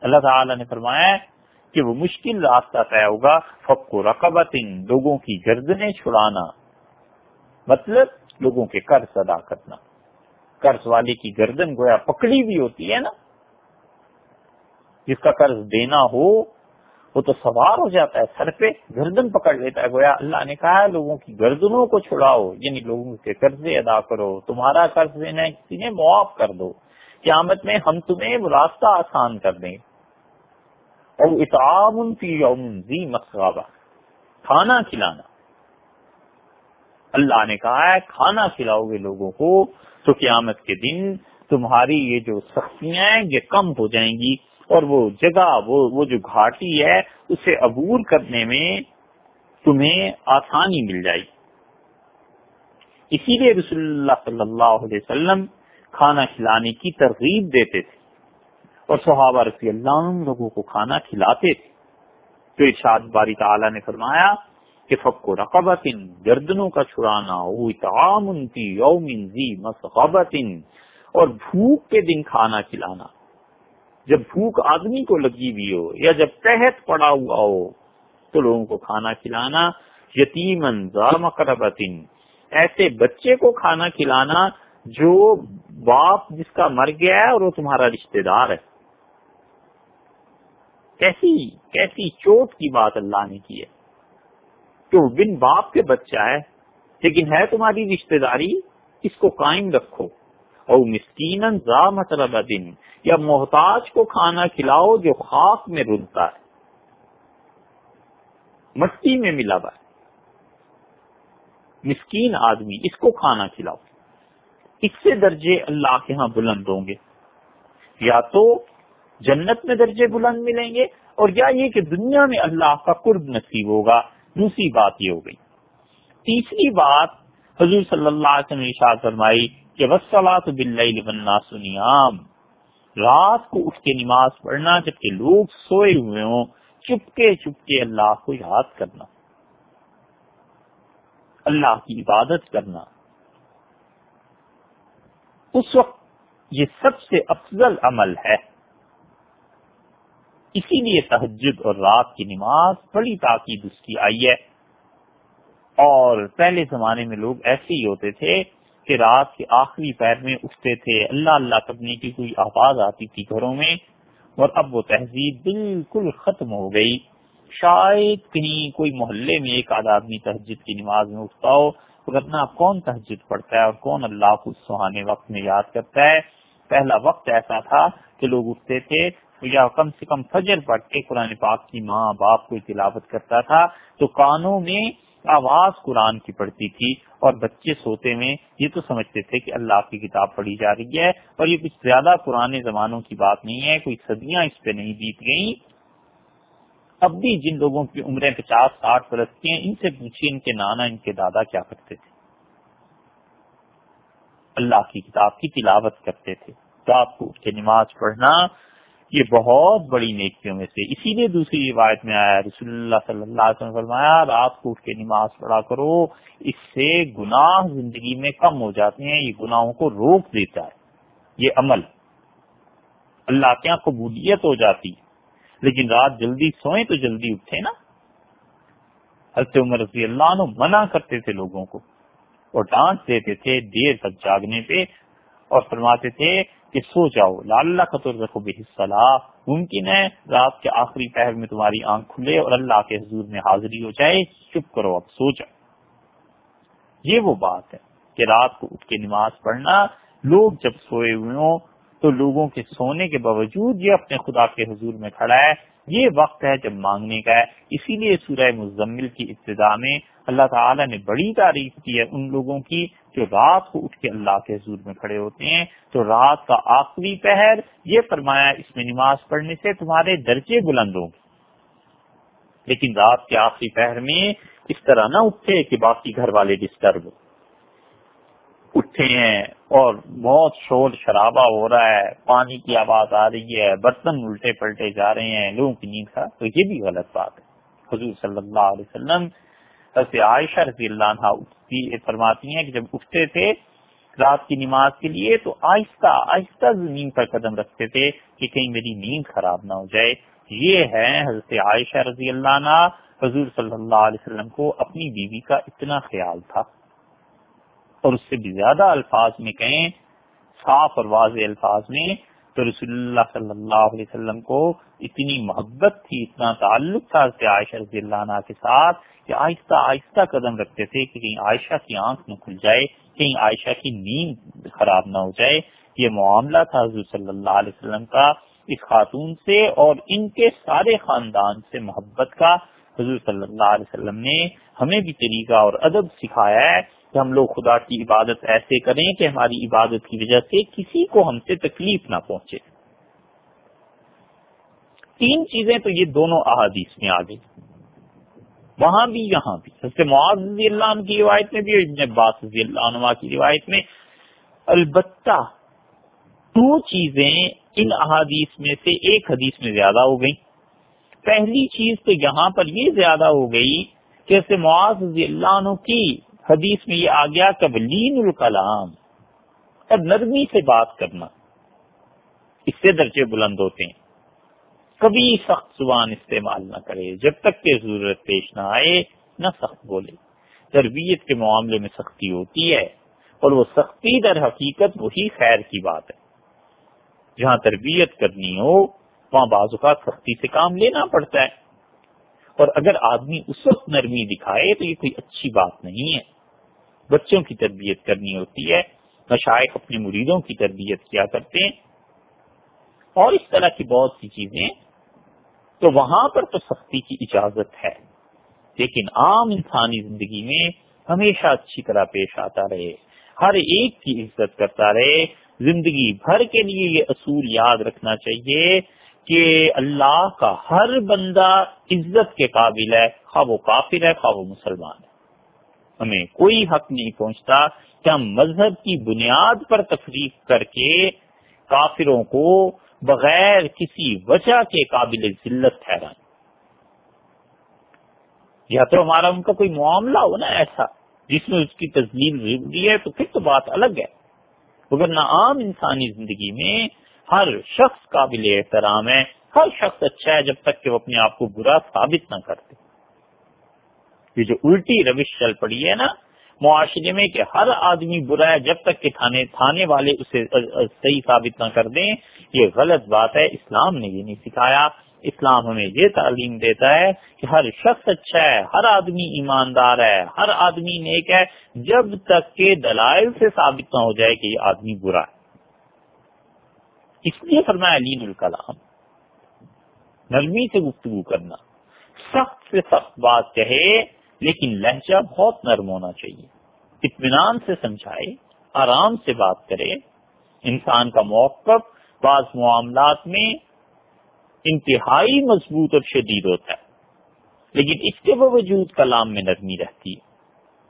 اللہ تعالی نے فرمایا کہ وہ مشکل راستہ طے ہوگا فک و رقبت لوگوں کی گردنیں چھڑانا۔ مطلب لوگوں کے قرض ادا کرنا۔ قرض والے کی گردن گویا پکڑی بھی ہوتی ہے نا، جس کا قرض دینا ہو وہ تو سوار ہو جاتا ہے، سر پہ گردن پکڑ لیتا ہے۔ گویا اللہ نے کہا ہے، لوگوں کی گردنوں کو چھڑاؤ یعنی لوگوں کے قرضے ادا کرو، تمہارا قرض دینا کسی نے معاف کر دو۔ قیامت میں ہم تمہیں راستہ آسان کر دیں۔ اور اتعام فی یوم ذی مسغبہ کھانا کھلانا۔ اللہ نے کہا ہے، کھانا کھلاؤ گے لوگوں کو، تو قیامت کے دن تمہاری یہ جو سختیاں ہیں، یہ کم ہو جائیں گی۔ اور وہ جگہ، وہ وہ جو گھاٹی ہے، اسے عبور کرنے میں تمہیں آسانی مل جائے اسی لیے رسول اللہ صلی اللہ علیہ وسلم کھانا کھلانے کی ترغیب دیتے تھے اور صحابہ رضی اللہ لوگوں کو کھانا کھلاتے تھے۔ تو ارشاد باری تعالیٰ نے فرمایا کہ فک و رقبت گردنوں کا چھڑانا یوم اور بھوک کے دن کھانا کھلانا۔ جب بھوک آدمی کو لگی ہوئی ہو یا جب تحت پڑا ہوا ہو، تو لوگوں کو کھانا کھلانا یتیمن کربتن ایسے بچے کو کھانا کھلانا جو باپ جس کا مر گیا ہے اور وہ تمہارا رشتہ دار ہے۔ کیسی کیسی چوٹ کی بات اللہ نے کی ہے۔ کہ وہ بن باپ کے بچہ ہے، لیکن ہے تمہاری رشتہ داری، اس کو قائم رکھو۔ اور مسکین مطلب دن یا محتاج کو کھانا کھلاؤ جو خاک میں رلتا ہے۔ مٹی میں ملا ہوا ہے مسکین آدمی، اس کو کھانا کھلاؤ۔ اس سے درجے اللہ کے ہاں بلند ہوں گے۔ یا تو جنت میں درجے بلند ملیں گے، اور یا یہ کہ دنیا میں اللہ کا قرب نصیب ہوگا۔ دوسری بات یہ ہو گئی۔ تیسری بات حضور صلی اللہ علیہ وسلم نے فرمائی کہ وسلات بلّہ سنیام رات کو اٹھ کے نماز پڑھنا، جبکہ لوگ سوئے ہوئے ہوں، چپکے چپکے اللہ کو یاد کرنا۔ اللہ کی عبادت کرنا۔ اس وقت یہ سب سے افضل عمل ہے۔ اسی لیے تحجد اور رات کی نماز بڑی تاکید اس کی آئی ہے۔ اور پہلے زمانے میں لوگ ایسے ہی ہوتے تھے کہ رات کے آخری پیر میں اٹھتے تھے، اللہ اللہ کرنے کی کوئی آواز آتی تھی گھروں میں، اور اب وہ تہذیب بالکل ختم ہو گئی۔ شاید کہیں کوئی محلے میں ایک آدھ آدمی تہجد کی نماز میں اٹھتا ہو ورنہ کون تہجد پڑھتا ہے اور کون اللہ کو سہانے وقت میں یاد کرتا ہے؟ پہلا وقت ایسا تھا کہ لوگ اٹھتے تھے، یا کم سے کم فجر پڑھ کے قرآن پاک کی ماں باپ کو تلاوت کرتا تھا۔ تو کانوں میں آواز قرآن کی پڑتی تھی اور بچے سوتے میں یہ تو سمجھتے تھے کہ اللہ کی کتاب پڑھی جا رہی ہے اور یہ کچھ زیادہ پرانے زمانوں کی بات نہیں ہے، کوئی صدیاں اس پہ نہیں بیت گئی اب بھی جن لوگوں کی عمریں پچاس، ساٹھ برس کی ہیں، ان سے پوچھیے ان کے نانا، ان کے دادا کیا کرتے تھے۔ اللہ کی کتاب کی تلاوت کرتے تھے۔ رات کو اٹھ کے نماز پڑھنا یہ بہت بڑی نیکیوں میں سے، اسی لیے دوسری روایت میں آیا، رسول اللہ صلی اللہ علیہ وسلم فرمایا رات کو اٹھ کے نماز پڑھا کرو، اس سے گناہ زندگی میں کم ہو جاتے ہیں، یہ گناہوں کو روک دیتا ہے۔ یہ عمل۔ اللہ کے یہاں قبولیت ہو جاتی۔ لیکن رات جلدی سوئیں تو جلدی اٹھے نا۔ حضرت عمر رضی اللہ عنہ منع کرتے تھے لوگوں کو اور ڈانٹ دیتے تھے دیر تک جاگنے پہ اور فرماتے تھے کہ سو جاؤ لال کا تو رکھو بے صلاح ممکن ہے رات کے آخری پہر میں تمہاری آنکھ کھلے اور اللہ کے حضور میں حاضری ہو جائے۔ چپ کرو، اب سو جاؤ۔ یہ وہ بات ہے کہ رات کو اٹھ کے نماز پڑھنا، لوگ جب سوئے ہوئے ہوں تو لوگوں کے سونے کے باوجود یہ اپنے خدا کے حضور میں کھڑا ہے۔ یہ وقت ہے جب مانگنے کا ہے۔ اسی لیے سورہ مزمل کی ابتدا میں اللہ تعالیٰ نے بڑی تعریف کی ہے ان لوگوں کی جو رات کو اٹھ کے اللہ کے حضور میں کھڑے ہوتے ہیں، تو رات کا آخری پہر یہ فرمایا اس میں نماز پڑھنے سے تمہارے درجے بلند ہوں لیکن رات کے آخری پہر میں اس طرح نہ اٹھے کہ باقی گھر والے ڈسٹرب اٹھے ہیں اور بہت شور شرابہ ہو رہا ہے، پانی کی آواز آ رہی ہے، برتن الٹے پلٹے جا رہے ہیں، لوگوں کی نیند کا تو یہ بھی غلط بات ہے۔ حضور صلی اللہ علیہ وسلم عائشہ رضی اللہ عنہ فرماتی ہیں کہ جب اٹھتے تھے رات کی نماز کے لیے تو آہستہ آہستہ زمین پر قدم رکھتے تھے کہ کہیں میری نیند خراب نہ ہو جائے۔ یہ ہے حضرت عائشہ رضی اللہ عنہ، حضور صلی اللہ علیہ وسلم کو اپنی بیوی کا اتنا خیال تھا۔ اور اس سے بھی زیادہ الفاظ میں کہیں، صاف اور واضح الفاظ میں تو رسول اللہ صلی اللہ علیہ وسلم کو اتنی محبت تھی، اتنا تعلق تھا عائشہ رضی اللہ عنہ کے ساتھ کہ آہستہ آہستہ قدم رکھتے تھے کہ کہیں عائشہ کی آنکھ نہ کھل جائے، کہیں عائشہ کی نیند خراب نہ ہو جائے۔ یہ معاملہ تھا حضور صلی اللہ علیہ وسلم کا، اس خاتون سے اور ان کے سارے خاندان سے محبت کا۔ حضور صلی اللہ علیہ وسلم نے ہمیں بھی طریقہ اور ادب سکھایا ہے کہ ہم لوگ خدا کی عبادت ایسے کریں کہ ہماری عبادت کی وجہ سے کسی کو ہم سے تکلیف نہ پہنچے۔ تین چیزیں تو یہ دونوں احادیث میں آ گئی وہاں بھی یہاں بھی۔ سب سے معاذ رضی اللہ عنہ کی روایت میں بھی اور ابن عباس رضی اللہ عنہ کی روایت میں۔ البتہ دو چیزیں ان احادیث میں سے ایک حدیث میں زیادہ ہو گئی پہلی چیز تو یہاں پر یہ زیادہ ہو گئی کہ معاذ رضی اللہ عنہ کی حدیث میں یہ آ گیا قبلین الکلام اور نرمی سے بات کرنا۔ اس سے درجے بلند ہوتے ہیں۔ کبھی سخت زبان استعمال نہ کرے، جب تک کہ ضرورت پیش نہ آئے، نہ سخت بولے۔ تربیت کے معاملے میں سختی ہوتی ہے، اور وہ سختی در حقیقت وہی خیر کی بات ہے۔ جہاں تربیت کرنی ہو، وہاں بعض اوقات سختی سے کام لینا پڑتا ہے۔ اور اگر آدمی اس وقت نرمی دکھائے تو یہ کوئی اچھی بات نہیں ہے۔ بچوں کی تربیت کرنی ہوتی ہے، مشائق اپنے مریدوں کی تربیت کیا کرتے ہیں۔ اور اس طرح کی بہت سی چیزیں تو وہاں پر تو سختی کی اجازت ہے۔ لیکن عام انسانی زندگی میں ہمیشہ اچھی طرح پیش آتا رہے۔ ہر ایک کی عزت کرتا رہے۔ زندگی بھر کے لیے یہ اصول یاد رکھنا چاہیے کہ اللہ کا ہر بندہ عزت کے قابل ہے۔ خواہ وہ کافر ہے، خواہ وہ مسلمان ہے۔ ہمیں کوئی حق نہیں پہنچتا کہ ہم مذہب کی بنیاد پر تفریق کر کے کافروں کو بغیر کسی وجہ کے قابل ذلت ٹھہرائیں۔ یا تو ہمارا ان کا کوئی معاملہ ہو نا ایسا، جس میں اس کی تسلیم ضروری ہے، تو پھر تو بات الگ ہے۔ مگر نہ عام انسانی زندگی میں ہر شخص قابل احترام ہے، ہر شخص اچھا ہے جب تک کہ وہ اپنے آپ کو برا ثابت نہ کرتے۔ یہ جو الٹی روش چل پڑی ہے نا معاشرے میں کہ ہر آدمی برا ہے، جب تک کہ تھانے تھانے والے اسے صحیح ثابت نہ کر دیں، یہ غلط بات ہے، اسلام نے یہ نہیں سکھایا۔ اسلام ہمیں یہ تعلیم دیتا ہے کہ ہر شخص اچھا ہے، ہر آدمی ایماندار ہے، ہر آدمی نیک ہے، جب تک کہ دلائل سے ثابت نہ ہو جائے کہ یہ آدمی برا ہے۔ اس لیے فرمایا لین الکلام، نرمی سے گفتگو کرنا۔ سخت سے سخت بات کہے لیکن لہجہ بہت نرم ہونا چاہیے۔ اطمینان سے سمجھائے، آرام سے بات کرے۔ انسان کا موقف بعض معاملات میں انتہائی مضبوط اور شدید ہوتا ہے، لیکن اس کے باوجود کلام میں نرمی رہتی ہے۔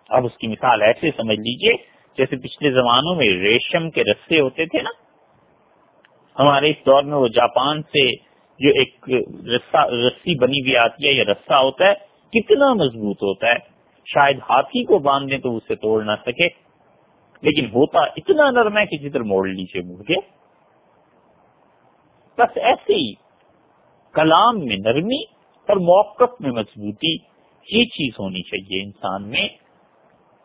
اب اس کی مثال ایسے سمجھ لیجیے جیسے پچھلے زمانوں میں ریشم کے رسے ہوتے تھے نا۔ ہمارے اس دور میں وہ جاپان سے جو ایک رسی بنی ہوئی آتی ہے یا رسا ہوتا ہے کتنا مضبوط ہوتا ہے؟ شاید ہاتھی کو باندھ دیں تو اسے توڑ نہ سکے، لیکن ہوتا اتنا نرم ہے کہ جدھر موڑ لیجیے مڑ کے۔ بس ایسے ہی، کلام میں نرمی اور موقف میں مضبوطی، یہ چیز ہونی چاہیے انسان میں۔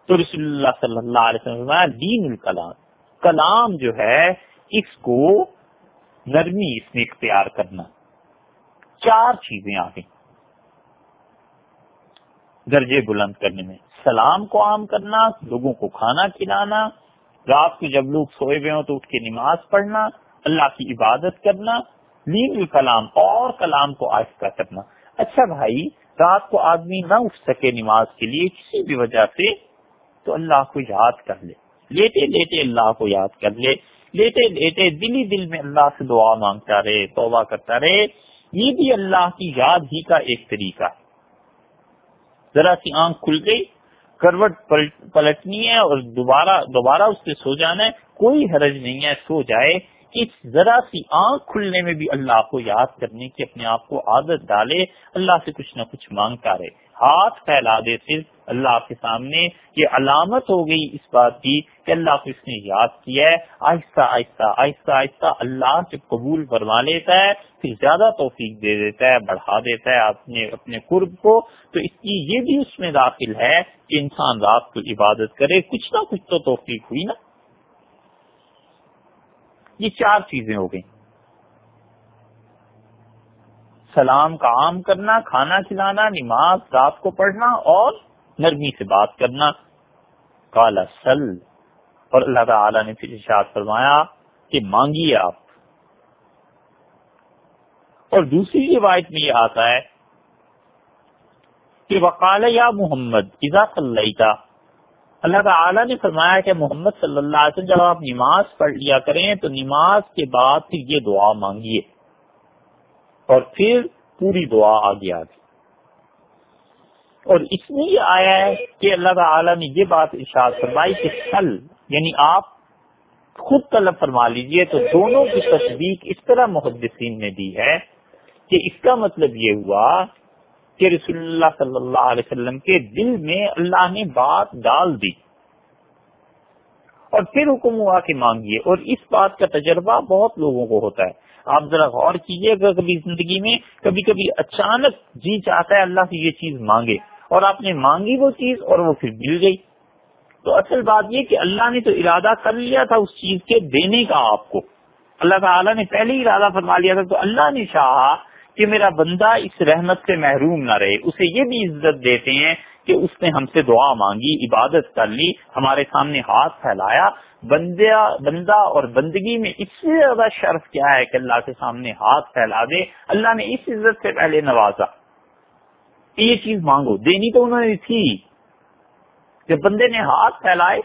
تو رسول اللہ صلی اللہ علیہ وسلم دین الکلام۔ کلام جو ہے، اس کو نرمی، اس میں اختیار کرنا۔ چار چیزیں آ گئی درجے بلند کرنے میں۔ سلام کو عام کرنا، لوگوں کو کھانا کھلانا، رات کو جب لوگ سوئے ہوئے ہوں تو اٹھ کے نماز پڑھنا، اللہ کی عبادت کرنا لین الکلام، اور کلام کو آہستہ کرنا۔ اچھا بھائی، رات کو آدمی نہ اٹھ سکے نماز کے لیے کسی بھی وجہ سے، تو اللہ کو یاد کر لے۔ لیتے لیتے اللہ کو یاد کر لے۔ لیتے لیتے دلی دل میں اللہ سے دعا مانگتا رہے، توبہ کرتا رہے۔ یہ بھی اللہ کی یاد ہی کا ایک طریقہ ہے۔ ذرا سی آنکھ کھل گئی، کروٹ پلٹنی ہے اور دوبارہ دوبارہ اس پہ سو جانا ہے۔ کوئی حرج نہیں ہے، سو جائے۔ اس ذرا سی آنکھ کھلنے میں بھی اللہ کو یاد کرنے کی، اپنے آپ کو عادت ڈالے، اللہ سے کچھ نہ کچھ مانگتا رہے ہاتھ پھیلا دے صرف۔ اللہ کے سامنے یہ علامت ہو گئی اس بات کی کہ اللہ کو اس نے یاد کیا ہے۔ آہستہ آہستہ آہستہ آہستہ اللہ جب قبول فرما لیتا ہے، پھر زیادہ توفیق دے دیتا ہے، بڑھا دیتا ہے اپنے اپنے قرب کو۔ تو اس کی یہ بھی اس میں داخل ہے کہ انسان رات کو عبادت کرے، کچھ نہ کچھ تو توفیق ہوئی نا۔ یہ چار چیزیں ہو گئی سلام کا عام کرنا، کھانا کھلانا، نماز، رات کو پڑھنا اور نرمی سے بات کرنا۔ کالا سل۔ اور اللہ تعالی نے پھر ارشاد فرمایا کہ مانگیے آپ۔ اور دوسری روایت میں یہ آتا ہے کہ وقال یا محمد، اذا صلیتا اللہ تعالی نے فرمایا کہ محمد صلی اللہ علیہ وسلم، جب آپ نماز پڑھ لیا کریں تو نماز کے بعد پھر یہ دعا مانگیے۔ اور پھر پوری دعا آگے آ گئی اور اس میں یہ آیا ہے کہ اللہ تعالی نے یہ بات ارشاد فرمائی کہ کل یعنی آپ خود طلب فرما لیجیے، تو دونوں کی تصدیق اس طرح محدثین نے دی ہے کہ اس کا مطلب یہ ہوا کہ رسول اللہ صلی اللہ علیہ وسلم کے دل میں اللہ نے بات ڈال دی اور پھر حکم ہوا کہ مانگیے۔ اور اس بات کا تجربہ بہت لوگوں کو ہوتا ہے۔ آپ ذرا غور کیجیے گا کبھی زندگی میں کبھی کبھی اچانک جی چاہتا ہے اللہ سے یہ چیز مانگے اور آپ نے مانگی وہ چیز اور وہ پھر مل گئی۔ تو اصل بات یہ کہ اللہ نے تو ارادہ کر لیا تھا اس چیز کے دینے کا آپ کو۔ اللہ تعالیٰ نے پہلے ہی ارادہ فرما لیا تھا، تو اللہ نے چاہا کہ میرا بندہ اس رحمت سے محروم نہ رہے۔ اسے یہ بھی عزت دیتے ہیں کہ اس نے ہم سے دعا مانگی، عبادت کر لی، ہمارے سامنے ہاتھ پھیلایا۔ بندہ بندہ اور بندگی میں اس سے زیادہ شرف کیا ہے کہ اللہ کے سامنے ہاتھ پھیلا دے۔ اللہ نے اس عزت سے پہلے نوازا۔ یہ چیز مانگو۔ دینی تو انہوں نے تھی۔ جب بندے نے ہاتھ پھیلائے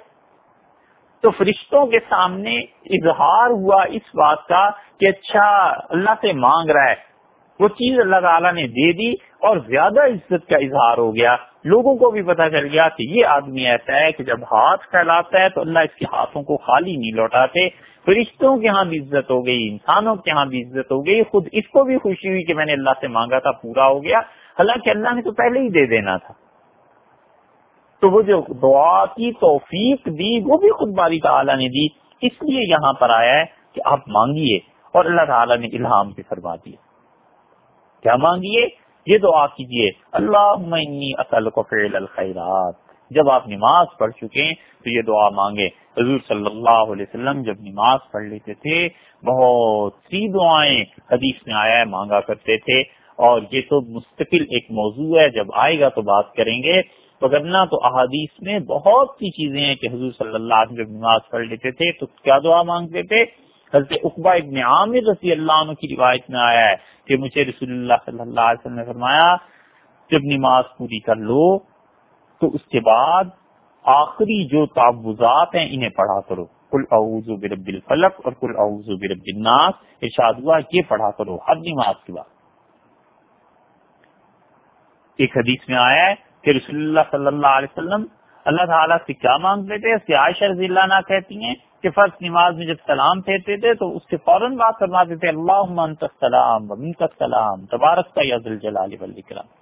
تو فرشتوں کے سامنے اظہار ہوا اس بات کا کہ اچھا اللہ سے مانگ رہا ہے۔ وہ چیز اللہ تعالیٰ نے دے دی اور زیادہ عزت کا اظہار ہو گیا۔ لوگوں کو بھی پتا چل گیا کہ یہ آدمی ایسا ہے کہ جب ہاتھ پھیلاتا ہے تو اللہ اس کے ہاتھوں کو خالی نہیں لوٹاتے۔ فرشتوں کے ہاں بھی عزت ہو گئی، انسانوں کے ہاں بھی عزت ہو گئی۔ خود اس کو بھی خوشی ہوئی کہ میں نے اللہ سے مانگا تھا، پورا ہو گیا۔ حالانکہ اللہ نے تو پہلے ہی دے دینا تھا۔ تو وہ جو دعا کی توفیق دی، وہ بھی خود باری تعالیٰ نے دی۔ اس لیے یہاں پر آیا ہے کہ آپ مانگیے اور اللہ تعالیٰ نے الہام سے فرما دیا۔ کیا مانگیے؟ یہ دعا کیجیے اللہ اصل کو فعل الخیرات۔ جب آپ نماز پڑھ چکے تو یہ دعا مانگے۔ حضور صلی اللہ علیہ وسلم جب نماز پڑھ لیتے تھے، بہت سی دعائیں حدیث میں آیا ہے، مانگا کرتے تھے۔ اور یہ تو مستقل ایک موضوع ہے، جب آئے گا تو بات کریں گے۔ وغیرہ تو احادیث میں بہت سی چیزیں ہیں کہ حضور صلی اللہ علیہ وسلم جب نماز پڑھ لیتے تھے تو کیا دعا مانگتے تھے؟ حضرت اقبا ابن عامر رضی اللہ عنہ کی روایت میں آیا ہے کہ مجھے رسول اللہ صلی اللہ علیہ وسلم نے فرمایا، جب نماز پوری کر لو تو اس کے بعد آخری جو تعوضات ہیں انہیں پڑھا کرو۔ کل اعوذ برب الفلق اور کل اعوذ برب الناس، ارشاد ہوا یہ پڑھا کرو ہر نماز کے بعد۔ ایک حدیث میں آیا ہے کہ رسول اللہ صلی اللہ علیہ وسلم اللہ تعالیٰ سے کیا مانگتے تھے عائشہ رضی اللہ عنہ کہتی ہیں کہ فرض نماز میں جب سلام پھیرتے تھے تو اس سے فوراً بات فرماتے تھے اللہ منت السلام ومنک السلام، تبارک کا یز الجلال والاکرام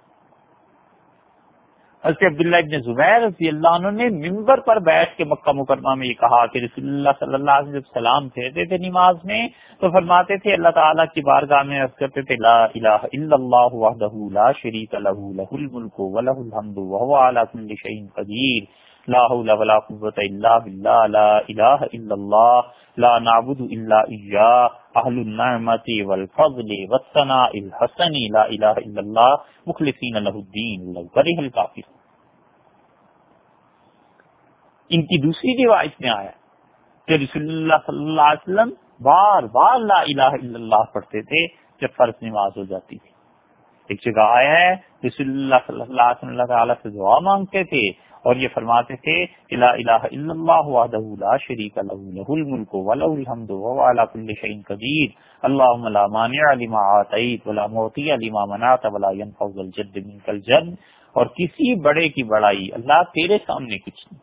حضرت عبداللہ ابن زبیر رضی اللہ عنہ نے ممبر پر بیٹھ کے مکہ مکرمہ میں یہ کہا کہ رسول اللہ صلی اللہ علیہ وسلم جب سلام پھیرتے تھے نماز میں تو فرماتے تھے اللہ تعالیٰ کی بارگاہ میں عرض کرتے تھے، لا الہ الا اللہ وحدہ لا شریک له له الملک و وله الحمد وهو على كل شيء قدیر۔ لا حول ولا قوت الا بالله، لا اله الا الله، لا نعبد الا اياه اهل النعمت والفضل والثناء الحسن، لا اله الا الله، مخلصين له الدين، لو كره الكافر ان کی دوسری روایت میں آیا کہ رسول اللہ صلی اللہ علیہ وسلم بار بار لا الہ الا اللہ پڑھتے تھے جب فرض نماز ہو جاتی تھی۔ ایک جگہ آیا ہے، رسول اللہ صلی اللہ علیہ وسلم اللہ تعالیٰ سے دعا مانگتے تھے اور یہ فرماتے تھے الا الہ الا اللہ وحدہ لا شریک له له الملک وله الحمد وهو على كل شيء قدیر. اللهم لا مانع لما اعطيت ولا معطي لما منعت ولا ينفع الجد منك الجد اور کسی بڑے کی بڑائی اللہ تیرے سامنے کچھ نہیں.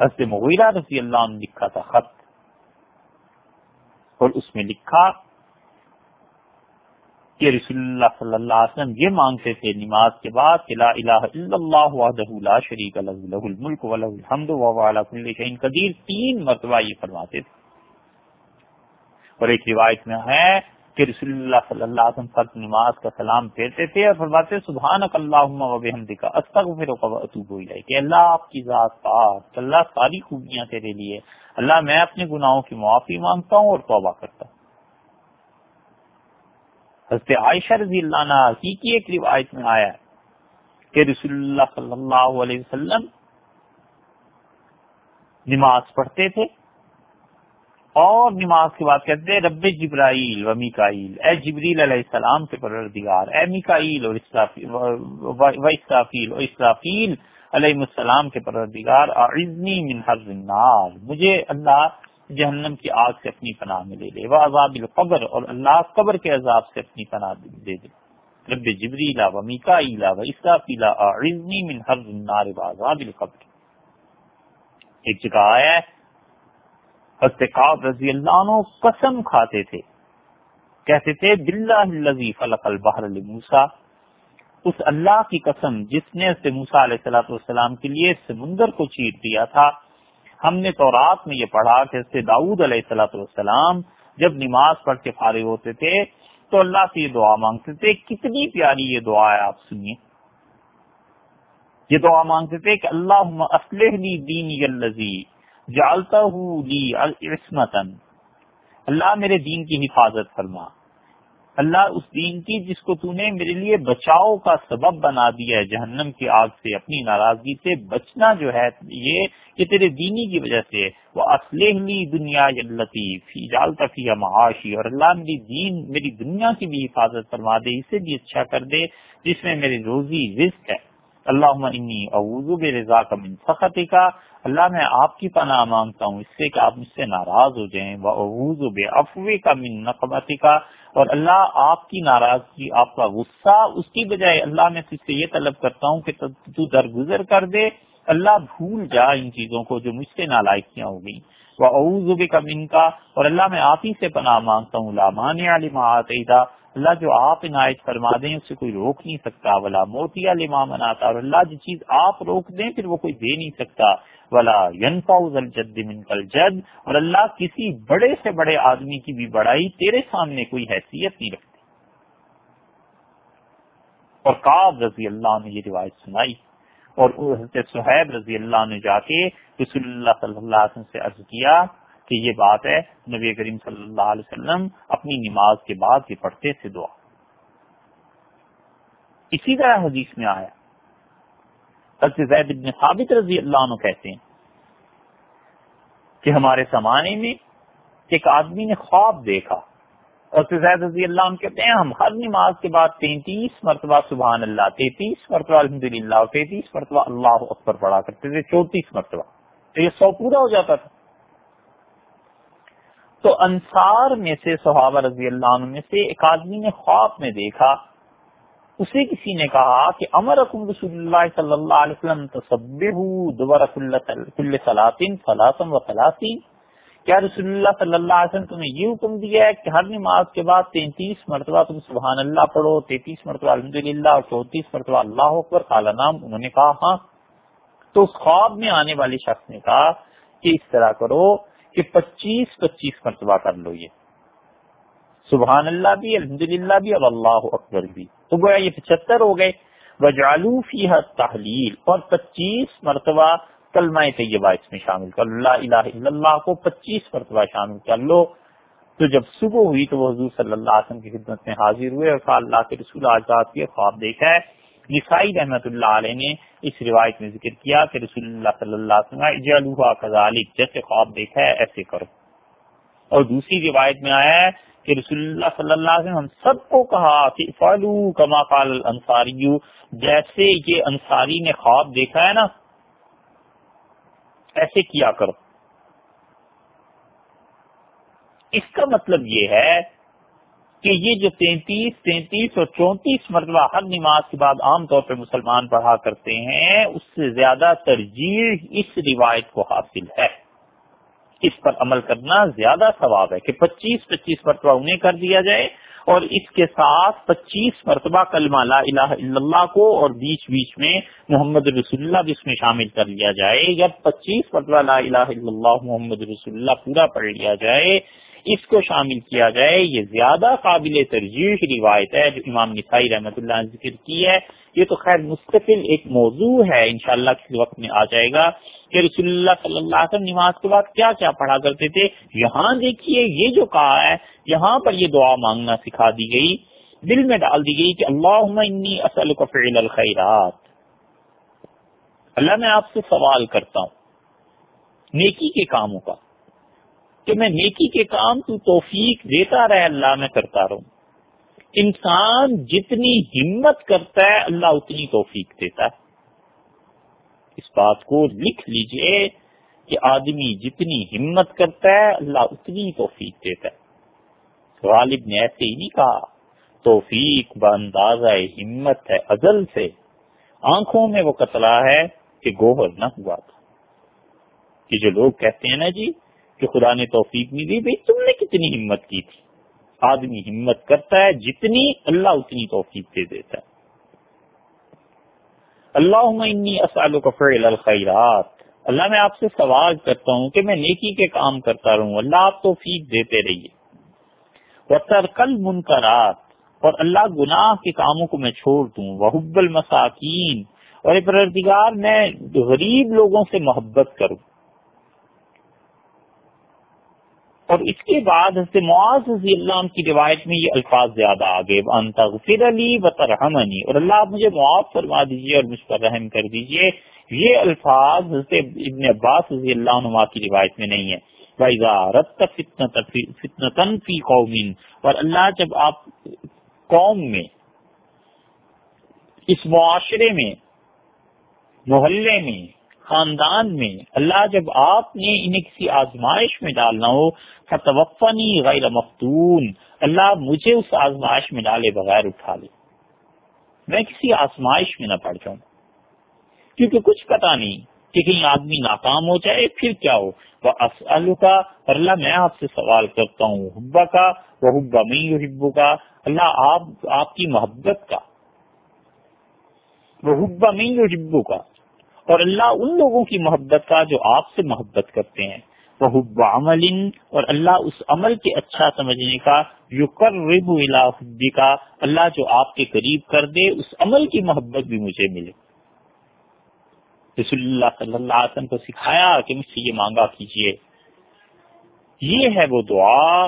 حضرت مغیرہ رضی اللہ نے لکھا تھا خط اور اس میں لکھا کہ رسول اللہ صلی اللہ علیہ وسلم یہ مانگتے تھے نماز کے بعد کہ لا الہ الا اللہ وحدہ لا شریک لہ لہ الملک و لہ الحمد و هو علی کل شیء قدیر، تین مرتبہ یہ فرماتے تھے۔ اور ایک روایت میں ہے کہ رسول اللہ صلی اللہ علیہ وسلم فرض نماز کا سلام پھیرتے تھے اور فرماتے سبحانک اللہم و بحمدک، استغفرک و اتوب الیک۔ کہ اللہ، آپ کی ذات پاک، اللہ ساری خوبیاں تیرے لیے۔ اللہ، میں اپنے گناہوں کی معافی مانگتا ہوں اور توبہ کرتا ہوں۔ حضرت عائشہ رضی اللہ عنہ ہی کی ایک روایت میں آیا ہے کہ رسول اللہ صلی اللہ علیہ وسلم نماز پڑھتے تھے اور نماز کے بعد کہتے ہیں رب جبرائیل و میکائیل، اے جبریل علیہ السلام کے پروردگار، اے میکائیل اور و اسرافیل و اسرافیل علیہ السلام کے پروردگار اعزنی من حرز النار، مجھے اللہ جہنم کی آگ سے اپنی پناہ میں لے لے وہ عذاب القبر اور اللہ قبر کے عذاب سے اپنی پناہ دے دے۔ رب جبریلا و میکائیلا و اسرافیلا اعزنی من حرز النار و عذاب القبر۔ ایک جگہ آیا ہے، حضرت رضی اللہ عنہ قسم کھاتے تھے۔ کہتے تھے، باللہ الذی فلق البحر لموسیٰ۔ اس اللہ کی قسم جس نے حضرت موسیٰ علیہ الصلوۃ والسلام کے لیے سمندر کو چیر دیا تھا ہم نے تو رات میں یہ پڑھا کہ حضرت داؤد علیہ السلاۃ والسلام جب نماز پڑھ کے فارغ ہوتے تھے، تو اللہ سے یہ دعا مانگتے تھے، کتنی پیاری یہ دعا ہے، آپ سنیے۔ یہ دعا مانگتے تھے کہ اللہ اسلح لی دینی الذی جالتا ہوں لی عصمتن اللہ میرے دین کی حفاظت فرما۔ اللہ اس دین کی جس کو تو نے میرے لیے بچاؤ کا سبب بنا دیا ہے، جہنم کی آگ سے اپنی ناراضگی سے بچنا جو ہے یہ کہ تیرے دینی کی وجہ سے وہ اسلح لی دنیا لطیف جالتا فی معاشی اور اللہ میری دین، میری دنیا کی بھی حفاظت فرما دے، اسے بھی اچھا کر دے، جس میں میری روزی رزق ہے۔ اللہ انی اعوذ برضا کا من سخط کا اللہ میں آپ کی پناہ مانگتا ہوں، اس سے کہ آپ مجھ سے ناراض ہو جائیں۔ وہ اعوذ بے افوے کا من نقبتی کا اور اللہ آپ کی ناراضگی، آپ کا غصہ، اس کی بجائے اللہ میں تجھ سے یہ طلب کرتا ہوں کہ تو درگزر کر دے۔ اللہ بھول جا ان چیزوں کو جو مجھ سے نالائکیاں ہو گئیں۔ وہ اعوذ بے کا من کا اور اللہ میں آپ ہی سے پناہ مانگتا ہوں۔ لامان علی معاطیدہ اللہ جو آپ عنایت فرما دیں، اسے کوئی روک نہیں سکتا، ولا موتیا لما مناتا اور اللہ جو چیز آپ روک دیں، پھر وہ کوئی دے نہیں سکتا۔ ولا الجد من کل جد اور اللہ کسی بڑے سے بڑے آدمی کی بھی بڑائی تیرے سامنے کوئی حیثیت نہیں رکھتی۔ اور کاب رضی اللہ نے یہ روایت سنائی۔ اور حضرت صحیب رضی اللہ نے جا کے رسول اللہ صلی اللہ علیہ وسلم سے عرض کیا کہ یہ بات ہے، نبی کریم صلی اللہ علیہ وسلم اپنی نماز کے بعد یہ پڑھتے تھے دعا۔ اسی طرح حدیث میں آیا زید بن ثابت رضی اللہ عنہ کہتے ہیں کہ ہمارے زمانے میں ایک آدمی نے خواب دیکھا۔ اور زید رضی اللہ عنہ کہتے ہیں، ہم ہر نماز کے بعد تینتیس مرتبہ سبحان اللہ، تینتیس مرتبہ الحمد للہ تینتیس مرتبہ اللہ اکبر پڑھا کرتے تھے، چونتیس مرتبہ۔ تو یہ سو پورا ہو جاتا تھا۔ تو انصار میں سے صحابہ رضی اللہ عنہ میں سے ایک آدمی نے خواب میں دیکھا۔ اسے کسی نے کہا کہ امر رسول اللہ صلی اللہ علیہ وسلم کل سلاطین فلاطم و فلاطین کیا رسول اللہ صلی اللہ علیہ وسلم تمہیں یہ حکم دیا ہے کہ ہر نماز کے بعد تینتیس مرتبہ تم سبحان اللہ پڑھو، تینتیس مرتبہ الحمد للہ اور چونتیس مرتبہ اللہ اکبر کالا نام انہوں نے کہا ہاں۔ تو اس خواب میں آنے والے شخص نے کہا کہ اس طرح کرو۔ کہ پچیس پچیس مرتبہ کر لو یہ۔ سبحان اللہ بھی الحمد للہ بھی اور اللہ اکبر بھی۔ تو گویا یہ پچہتر ہو گئے۔ وجالو فی تحلیل اور پچیس مرتبہ کلمہ طیبہ اس میں شامل کر اللہ الہ الا اللہ کو پچیس مرتبہ شامل کر لو۔ تو جب صبح ہوئی تو وہ حضور صلی اللہ علیہ وسلم کی خدمت میں حاضر ہوئے اور اللہ کے رسول آزاد کے خواب دیکھا ہے۔ نسائی رحمت اللہ علیہ نے اس روایت میں ذکر کیا کہ رسول اللہ صلی اللہ علیہ وسلم جیسے خواب دیکھا ہے، ایسے کرو۔ اور دوسری روایت میں آیا ہے کہ رسول اللہ صلی اللہ علیہ وسلم ہم سب کو کہا کہ فالو کما قال انصاری جیسے یہ انصاری نے خواب دیکھا ہے نا، ایسے کیا کرو۔ اس کا مطلب یہ ہے کہ یہ جو تینتیس تینتیس اور چونتیس مرتبہ ہر نماز کے بعد عام طور پہ مسلمان پڑھا کرتے ہیں، اس سے زیادہ ترجیح اس روایت کو حاصل ہے۔ اس پر عمل کرنا زیادہ ثواب ہے کہ پچیس پچیس مرتبہ انہیں کر دیا جائے اور اس کے ساتھ پچیس مرتبہ کلمہ لا الہ الا اللہ کو اور بیچ بیچ میں محمد رسول اللہ بھی اس میں شامل کر لیا جائے یا پچیس مرتبہ لا الہ الا اللہ محمد رسول اللہ پورا پڑھ لیا جائے۔ اس کو شامل کیا جائے، یہ زیادہ قابل ترجیح روایت ہے جو امام نسائی رحمۃ اللہ نے ذکر کی ہے۔ یہ تو خیر مستقل ایک موضوع ہے، انشاءاللہ کسی وقت میں آ جائے گا کہ رسول اللہ صلی اللہ علیہ وسلم نماز کے بعد کیا کیا پڑھا کرتے تھے۔ یہاں دیکھیے، یہ جو کہا ہے، یہاں پر یہ دعا مانگنا سکھا دی گئی۔ دل میں ڈال دی گئی کہ اللہ انی اصل فعل الخیرات۔ اللہ، میں آپ سے سوال کرتا ہوں، نیکی کے کاموں کا۔ کہ میں نیکی کے کام تو توفیق دیتا رہے، اللہ میں کرتا رہوں۔ انسان جتنی ہمت کرتا ہے، اللہ اتنی توفیق دیتا ہے۔ اس بات کو لکھ لیجیے کہ آدمی جتنی ہمت کرتا ہے، اللہ اتنی توفیق دیتا ہے۔ غالب نے ایسے ہی نہیں کہا، توفیق باندازہ ہمت ہے، ازل سے۔ آنکھوں میں وہ قتلا ہے کہ گوہر نہ ہوا تھا۔ کہ جو لوگ کہتے ہیں نا جی کہ خدا نے توفیق نہیں دی، بھائی تم نے کتنی ہمت کی تھی۔ آدمی ہمت کرتا ہے، جتنی اللہ اتنی توفیق دے دیتا ہے۔ اللہ کا فعل الخیرات۔ اللہ، میں آپ سے سوال کرتا ہوں کہ میں نیکی کے کام کرتا رہوں، اللہ آپ توفیق دیتے رہیے۔ وہ ترکل منکرات اور اللہ گناہ کے کاموں کو میں چھوڑ دوں۔ وہ حب المساکین۔ اور پردگار میں غریب لوگوں سے محبت کروں۔ اور اس کے بعد حضرت معاذ رضی اللہ عنہ کی روایت میں یہ الفاظ زیادہ آگے انتغفر علی و ترحمنی. اور اللہ آپ مجھے معاف فرما دیجیے اور مجھ پر رحم کر دیجیے۔ یہ الفاظ حضرت ابن عباس رضی اللہ عنہ کی روایت میں نہیں ہے۔ فتنتن فی قومین اور اللہ جب آپ قوم میں، اس معاشرے میں، محلے میں خاندان میں اللہ جب آپ نے انہیں کسی آزمائش میں ڈالنا ہو فتوفنی غیر مفتون۔ اللہ مجھے اس آزمائش میں ڈالے بغیر اٹھا لے۔ میں کسی آزمائش میں نہ پڑ جاؤں۔ کیونکہ کچھ پتا نہیں کہ کہیں آدمی ناکام ہو جائے، پھر کیا ہو؟ وہ کا اللہ میں آپ سے سوال کرتا ہوں حبا کا وہ حبا میں ہبو کا اللہ آپ آپ کی محبت کا۔ وہ حبا میں ہبو کا اور اللہ ان لوگوں کی محبت کا جو آپ سے محبت کرتے ہیں۔ وہ حب عمل اور اللہ اس عمل کے اچھا سمجھنے کا یو کر کا اللہ جو آپ کے قریب کر دے، اس عمل کی محبت بھی مجھے ملے۔ رسول اللہ صلی اللہ علیہ وسلم کو سکھایا کہ مجھ سے یہ مانگا کیجیے یہ ہے وہ دعا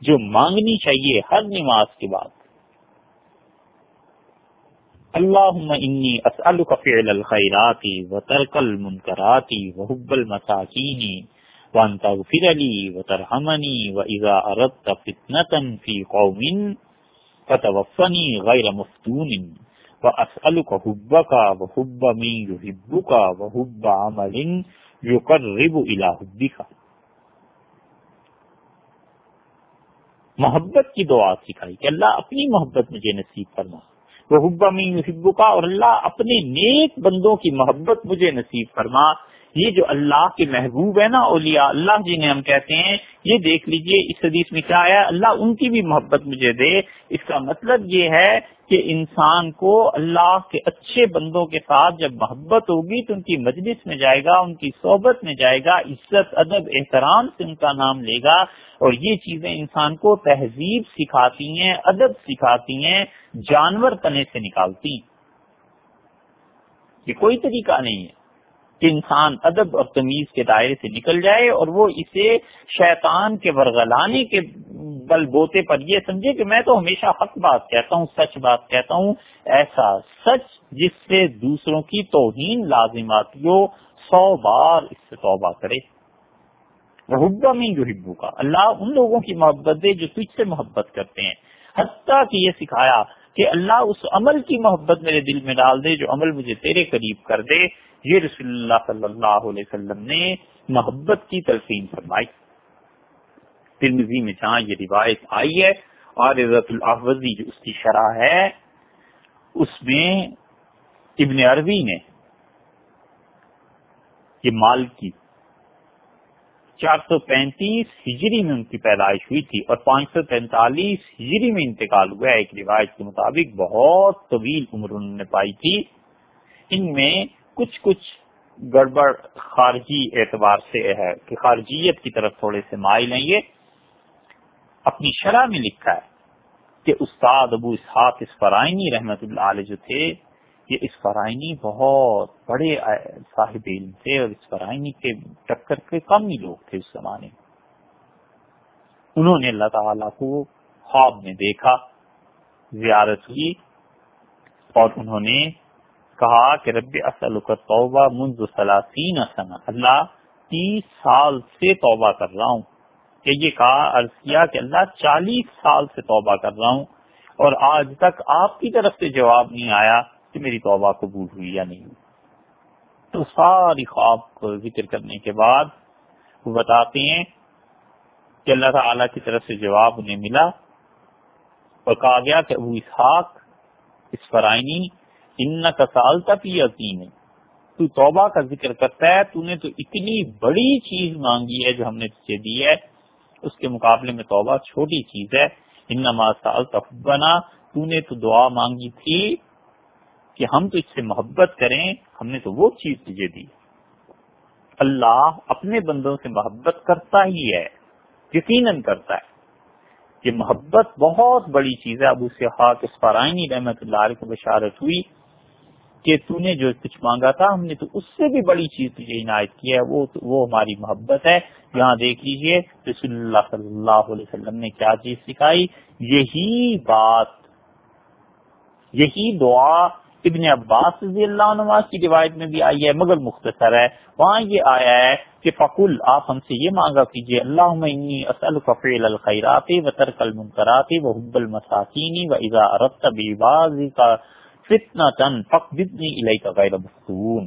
جو مانگنی چاہیے ہر نماز کے بعد۔ اللهم اني اسالك فعل الخيرات وترك المنكرات وحب المساكين وان تغفر لي وترحمني واذا اردت فتنه في قوم فتوفني غير مفتون واسالك حبك وحب من يحبك وحب عمل يقرب الى حبك محبت کی دعا سکھائی کہ اللہ اپنی محبت مجھے نصیب فرما۔ وہ حبا میں کا اور اللہ اپنے نیک بندوں کی محبت مجھے نصیب فرما۔ یہ جو اللہ کے محبوب ہے نا اولیاء، اللہ جنہیں ہم کہتے ہیں، یہ دیکھ لیجیے اس حدیث میں کیا آیا، اللہ ان کی بھی محبت مجھے دے۔ اس کا مطلب یہ ہے کہ انسان کو اللہ کے اچھے بندوں کے ساتھ جب محبت ہوگی تو ان کی مجلس میں جائے گا، ان کی صحبت میں جائے گا، عزت، ادب، احترام سے ان کا نام لے گا اور یہ چیزیں انسان کو تہذیب سکھاتی ہیں، ادب سکھاتی ہیں، جانور تنے سے نکالتی ہیں۔ یہ کوئی طریقہ نہیں ہے کہ انسان ادب اور تمیز کے دائرے سے نکل جائے اور وہ اسے شیطان کے ورغلانے کے بل بوتے پر یہ سمجھے کہ میں تو ہمیشہ حق بات کہتا ہوں، سچ بات کہتا ہوں، ایسا سچ جس سے دوسروں کی توہین لازماتی ہو، سو بار اس سے توبہ کرے۔ حبا میں جو ہبو کا اللہ ان لوگوں کی محبت دے جو تجھ سے محبت کرتے ہیں۔ حتیٰ کہ یہ سکھایا کہ اللہ اس عمل کی محبت میرے دل میں ڈال دے جو عمل مجھے تیرے قریب کر دے۔ یہ رسول اللہ صلی اللہ علیہ وسلم نے محبت کی تلقین فرمائی۔ ترمزی میں جہاں یہ روایت آئی ہے اور عزت الحوزی جو اس کی شرح ہے، اس میں ابن عربی نے یہ مال کی چار سو پینتیس ہجری میں ان کی پیدائش ہوئی تھی اور پانچ سو پینتالیس ہجری میں انتقال ہوا ایک روایت کے مطابق بہت طویل عمر انہوں نے پائی تھی۔ ان میں کچھ کچھ گڑبڑ خارجی اعتبار سے ہے کہ خارجیت کی طرف تھوڑے سے مائل ہیں یہ۔ اپنی شرح میں لکھا ہے کہ استاد ابو اسحاق اسفرائنی رحمت اللہ علیہ جو تھے، یہ اسفرائنی بہت بڑے صاحب علم تھے اور اسفرائنی کے ٹکر کے کم ہی لوگ تھے اس زمانے میں۔ انہوں نے اللہ تعالی کو خواب میں دیکھا، زیارت ہوئی اور انہوں نے کہا کہ رب اصل توبہ منذ سلاسین اللہ تیس سال سے توبہ کر رہا ہوں۔ کہ یہ کہا عرض کیا کہ اللہ چالیس سال سے توبہ کر رہا ہوں اور آج تک آپ کی طرف سے جواب نہیں آیا کہ میری توبہ قبول ہوئی یا نہیں تو ساری خواب کو ذکر کرنے کے بعد وہ بتاتے ہیں کہ اللہ تعالی کی طرف سے جواب انہیں ملا اور کہا گیا کہ ابو اسحاق اس فرائنی ان کا سال تک یہ یقین۔ ہے تو توبہ کا ذکر کرتا ہے، تو نے تو اتنی بڑی چیز مانگی ہے جو ہم نے تجھے دی ہے۔ اس کے مقابلے میں توبہ چھوٹی چیز ہے۔ ان سال بنا تو نے تو دعا مانگی تھی کہ ہم تو اس سے محبت کریں، ہم نے تو وہ چیز تجھے دی۔ اللہ اپنے بندوں سے محبت کرتا ہی ہے، یقیناً کرتا ہے۔ یہ محبت بہت بڑی چیز ہے۔ ابو سے خاک اس رحمت اللہ علیہ کو بشارت ہوئی۔ کہ تو نے جو کچھ مانگا تھا، ہم نے تو اس سے بھی بڑی چیز تجھے عنایت کی ہے، وہ وہ ہماری محبت ہے۔ یہاں دیکھ لیجیے، رسول اللہ صلی اللہ علیہ وسلم نے کیا چیز سکھائی؟ یہی بات، یہی دعا ابن عباس رضی اللہ عنہ کی روایت میں بھی آئی ہے، مگر مختصر ہے۔ وہاں یہ آیا ہے کہ فقل، آپ ہم سے یہ مانگا کیجیے اللہ اصل ففیل الخیرات و ترک المنکرات و حب المساکین و اذا اردت بیبازی کا فتنا تن فق بدنی کا غیر مفتون.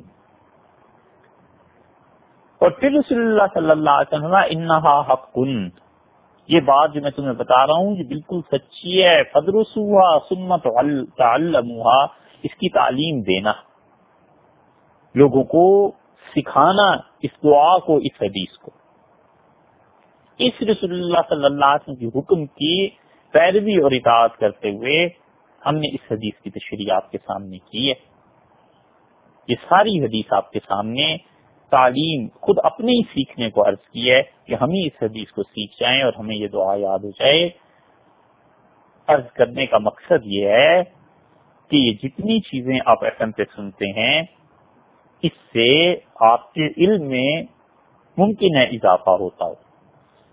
اور پھر رسول اللہ صلی اللہ علیہ وسلم انہا حق. کن یہ بات جو میں تمہیں بتا رہا ہوں، یہ بالکل سچی ہے. فدرسوہا سنت تعلموہا اس کی تعلیم دینا. لوگوں کو سکھانا، اس دعا کو، اس حدیث کو. اس رسول اللہ صلی اللہ علیہ وسلم کی حکم کی پیروی اور اطاعت کرتے ہوئے ہم نے اس حدیث کی تشریح آپ کے سامنے کی ہے۔ یہ ساری حدیث آپ کے سامنے تعلیم خود اپنے ہی سیکھنے کو عرض کی ہے کہ ہم ہی اس حدیث کو سیکھ جائیں اور ہمیں یہ دعا یاد ہو جائے۔ عرض کرنے کا مقصد یہ ہے کہ یہ جتنی چیزیں آپ ایف ایم پہ سنتے ہیں، اس سے آپ کے علم میں ممکن ہے اضافہ ہوتا ہو۔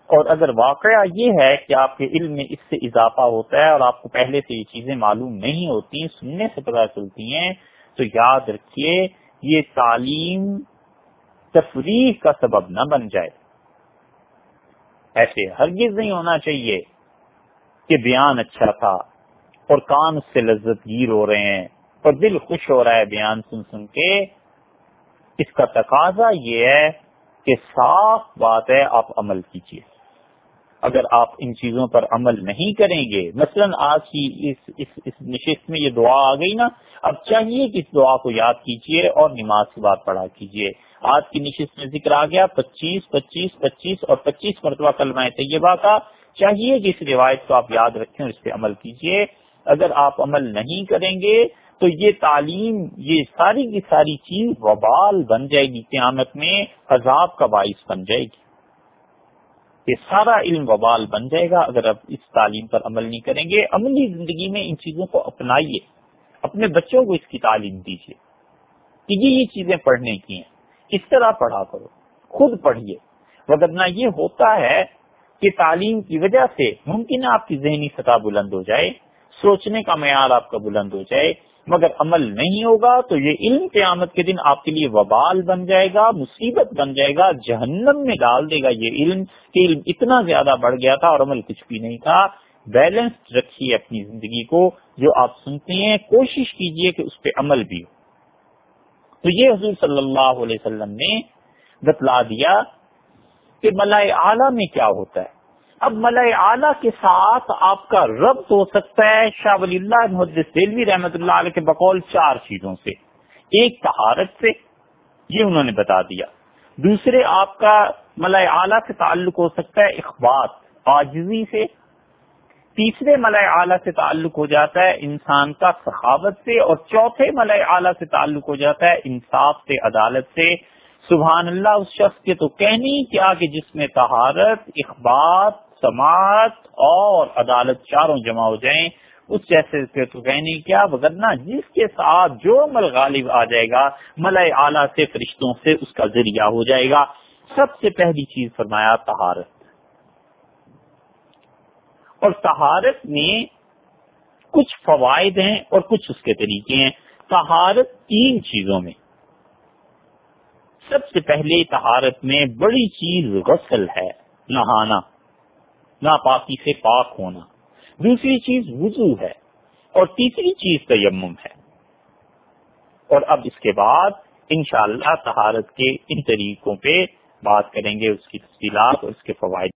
اور اگر واقعہ یہ ہے کہ آپ کے علم میں اس سے اضافہ ہوتا ہے اور آپ کو پہلے سے یہ چیزیں معلوم نہیں ہوتی سننے سے پتہ چلتی ہیں، تو یاد رکھیے یہ تعلیم تفریح کا سبب نہ بن جائے۔ ایسے ہرگز نہیں ہونا چاہیے کہ بیان اچھا تھا اور کان اس سے لذت گیر ہو رہے ہیں اور دل خوش ہو رہا ہے بیان سن سن کے۔ اس کا تقاضا یہ ہے کہ صاف بات ہے، آپ عمل کیجیے اگر آپ ان چیزوں پر عمل نہیں کریں گے مثلا آج کی اس اس, اس نشست میں یہ دعا آ گئی نا اب چاہیے کہ اس دعا کو یاد کیجیے اور نماز کی بات پڑھا کیجیے آج کی نشست میں ذکر آ گیا پچیس پچیس پچیس اور پچیس مرتبہ کلمہ طیبہ کا۔ چاہیے کہ اس روایت کو آپ یاد رکھیں اور اس پہ عمل کیجیے اگر آپ عمل نہیں کریں گے تو یہ تعلیم یہ ساری کی ساری چیز وبال بن جائے گی قیامت میں عذاب کا باعث بن جائے گی۔ یہ سارا علم وبال بن جائے گا، اگر آپ اس تعلیم پر عمل نہیں کریں گے، عملی زندگی میں ان چیزوں کو اپنائیے، اپنے بچوں کو اس کی تعلیم دیجیے۔ کہ یہ چیزیں پڑھنے کی ہیں، اس طرح پڑھا کرو، خود پڑھیے۔ وغیرہ یہ ہوتا ہے کہ تعلیم کی وجہ سے ممکن ہے آپ کی ذہنی سطح بلند ہو جائے، سوچنے کا معیار آپ کا بلند ہو جائے مگر عمل نہیں ہوگا تو یہ علم قیامت کے دن آپ کے لیے وبال بن جائے گا، مصیبت بن جائے گا، جہنم میں ڈال دے گا یہ علم کہ علم اتنا زیادہ بڑھ گیا تھا اور عمل کچھ بھی نہیں تھا۔ بیلنس رکھیے اپنی زندگی کو، جو آپ سنتے ہیں، کوشش کیجیے کہ اس پہ عمل بھی ہو۔ تو یہ حضور صلی اللہ علیہ وسلم نے بتلا دیا کہ ملائے اعلیٰ میں کیا ہوتا ہے۔ اب ملئے اعلیٰ کے ساتھ آپ کا ربط ہو سکتا ہے شاہ ولی اللہ محدث دلوی رحمت اللہ علیہ کے بقول چار چیزوں سے۔ ایک طہارت سے، یہ انہوں نے بتا دیا۔ دوسرے، آپ کا ملئے اعلیٰ سے تعلق ہو سکتا ہے اخبات آجزی سے۔ تیسرے ملئے اعلیٰ سے تعلق ہو جاتا ہے انسان کا سخاوت سے۔ اور چوتھے ملئے اعلیٰ سے تعلق ہو جاتا ہے انصاف سے، عدالت سے۔ سبحان اللہ، اس شخص کے تو کہنی کیا کہ جس میں طہارت اخبار سماعت اور عدالت چاروں جمع ہو جائیں۔ اس جیسے تو کہنی کیا بگرنا جس کے ساتھ جو مل غالب آ جائے گا ملئے اعلیٰ سے فرشتوں سے اس کا ذریعہ ہو جائے گا۔ سب سے پہلی چیز فرمایا، طہارت۔ اور طہارت میں کچھ فوائد ہیں اور کچھ اس کے طریقے ہیں۔ طہارت تین چیزوں میں۔ سب سے پہلے طہارت میں بڑی چیز غسل ہے، نہانا۔ ناپاکی سے پاک ہونا۔ دوسری چیز وضو ہے اور تیسری چیز تیمم ہے۔ اور اب اس کے بعد انشاءاللہ اللہ طہارت کے ان طریقوں پہ بات کریں گے، اس کی تفصیلات اور اس کے فوائد۔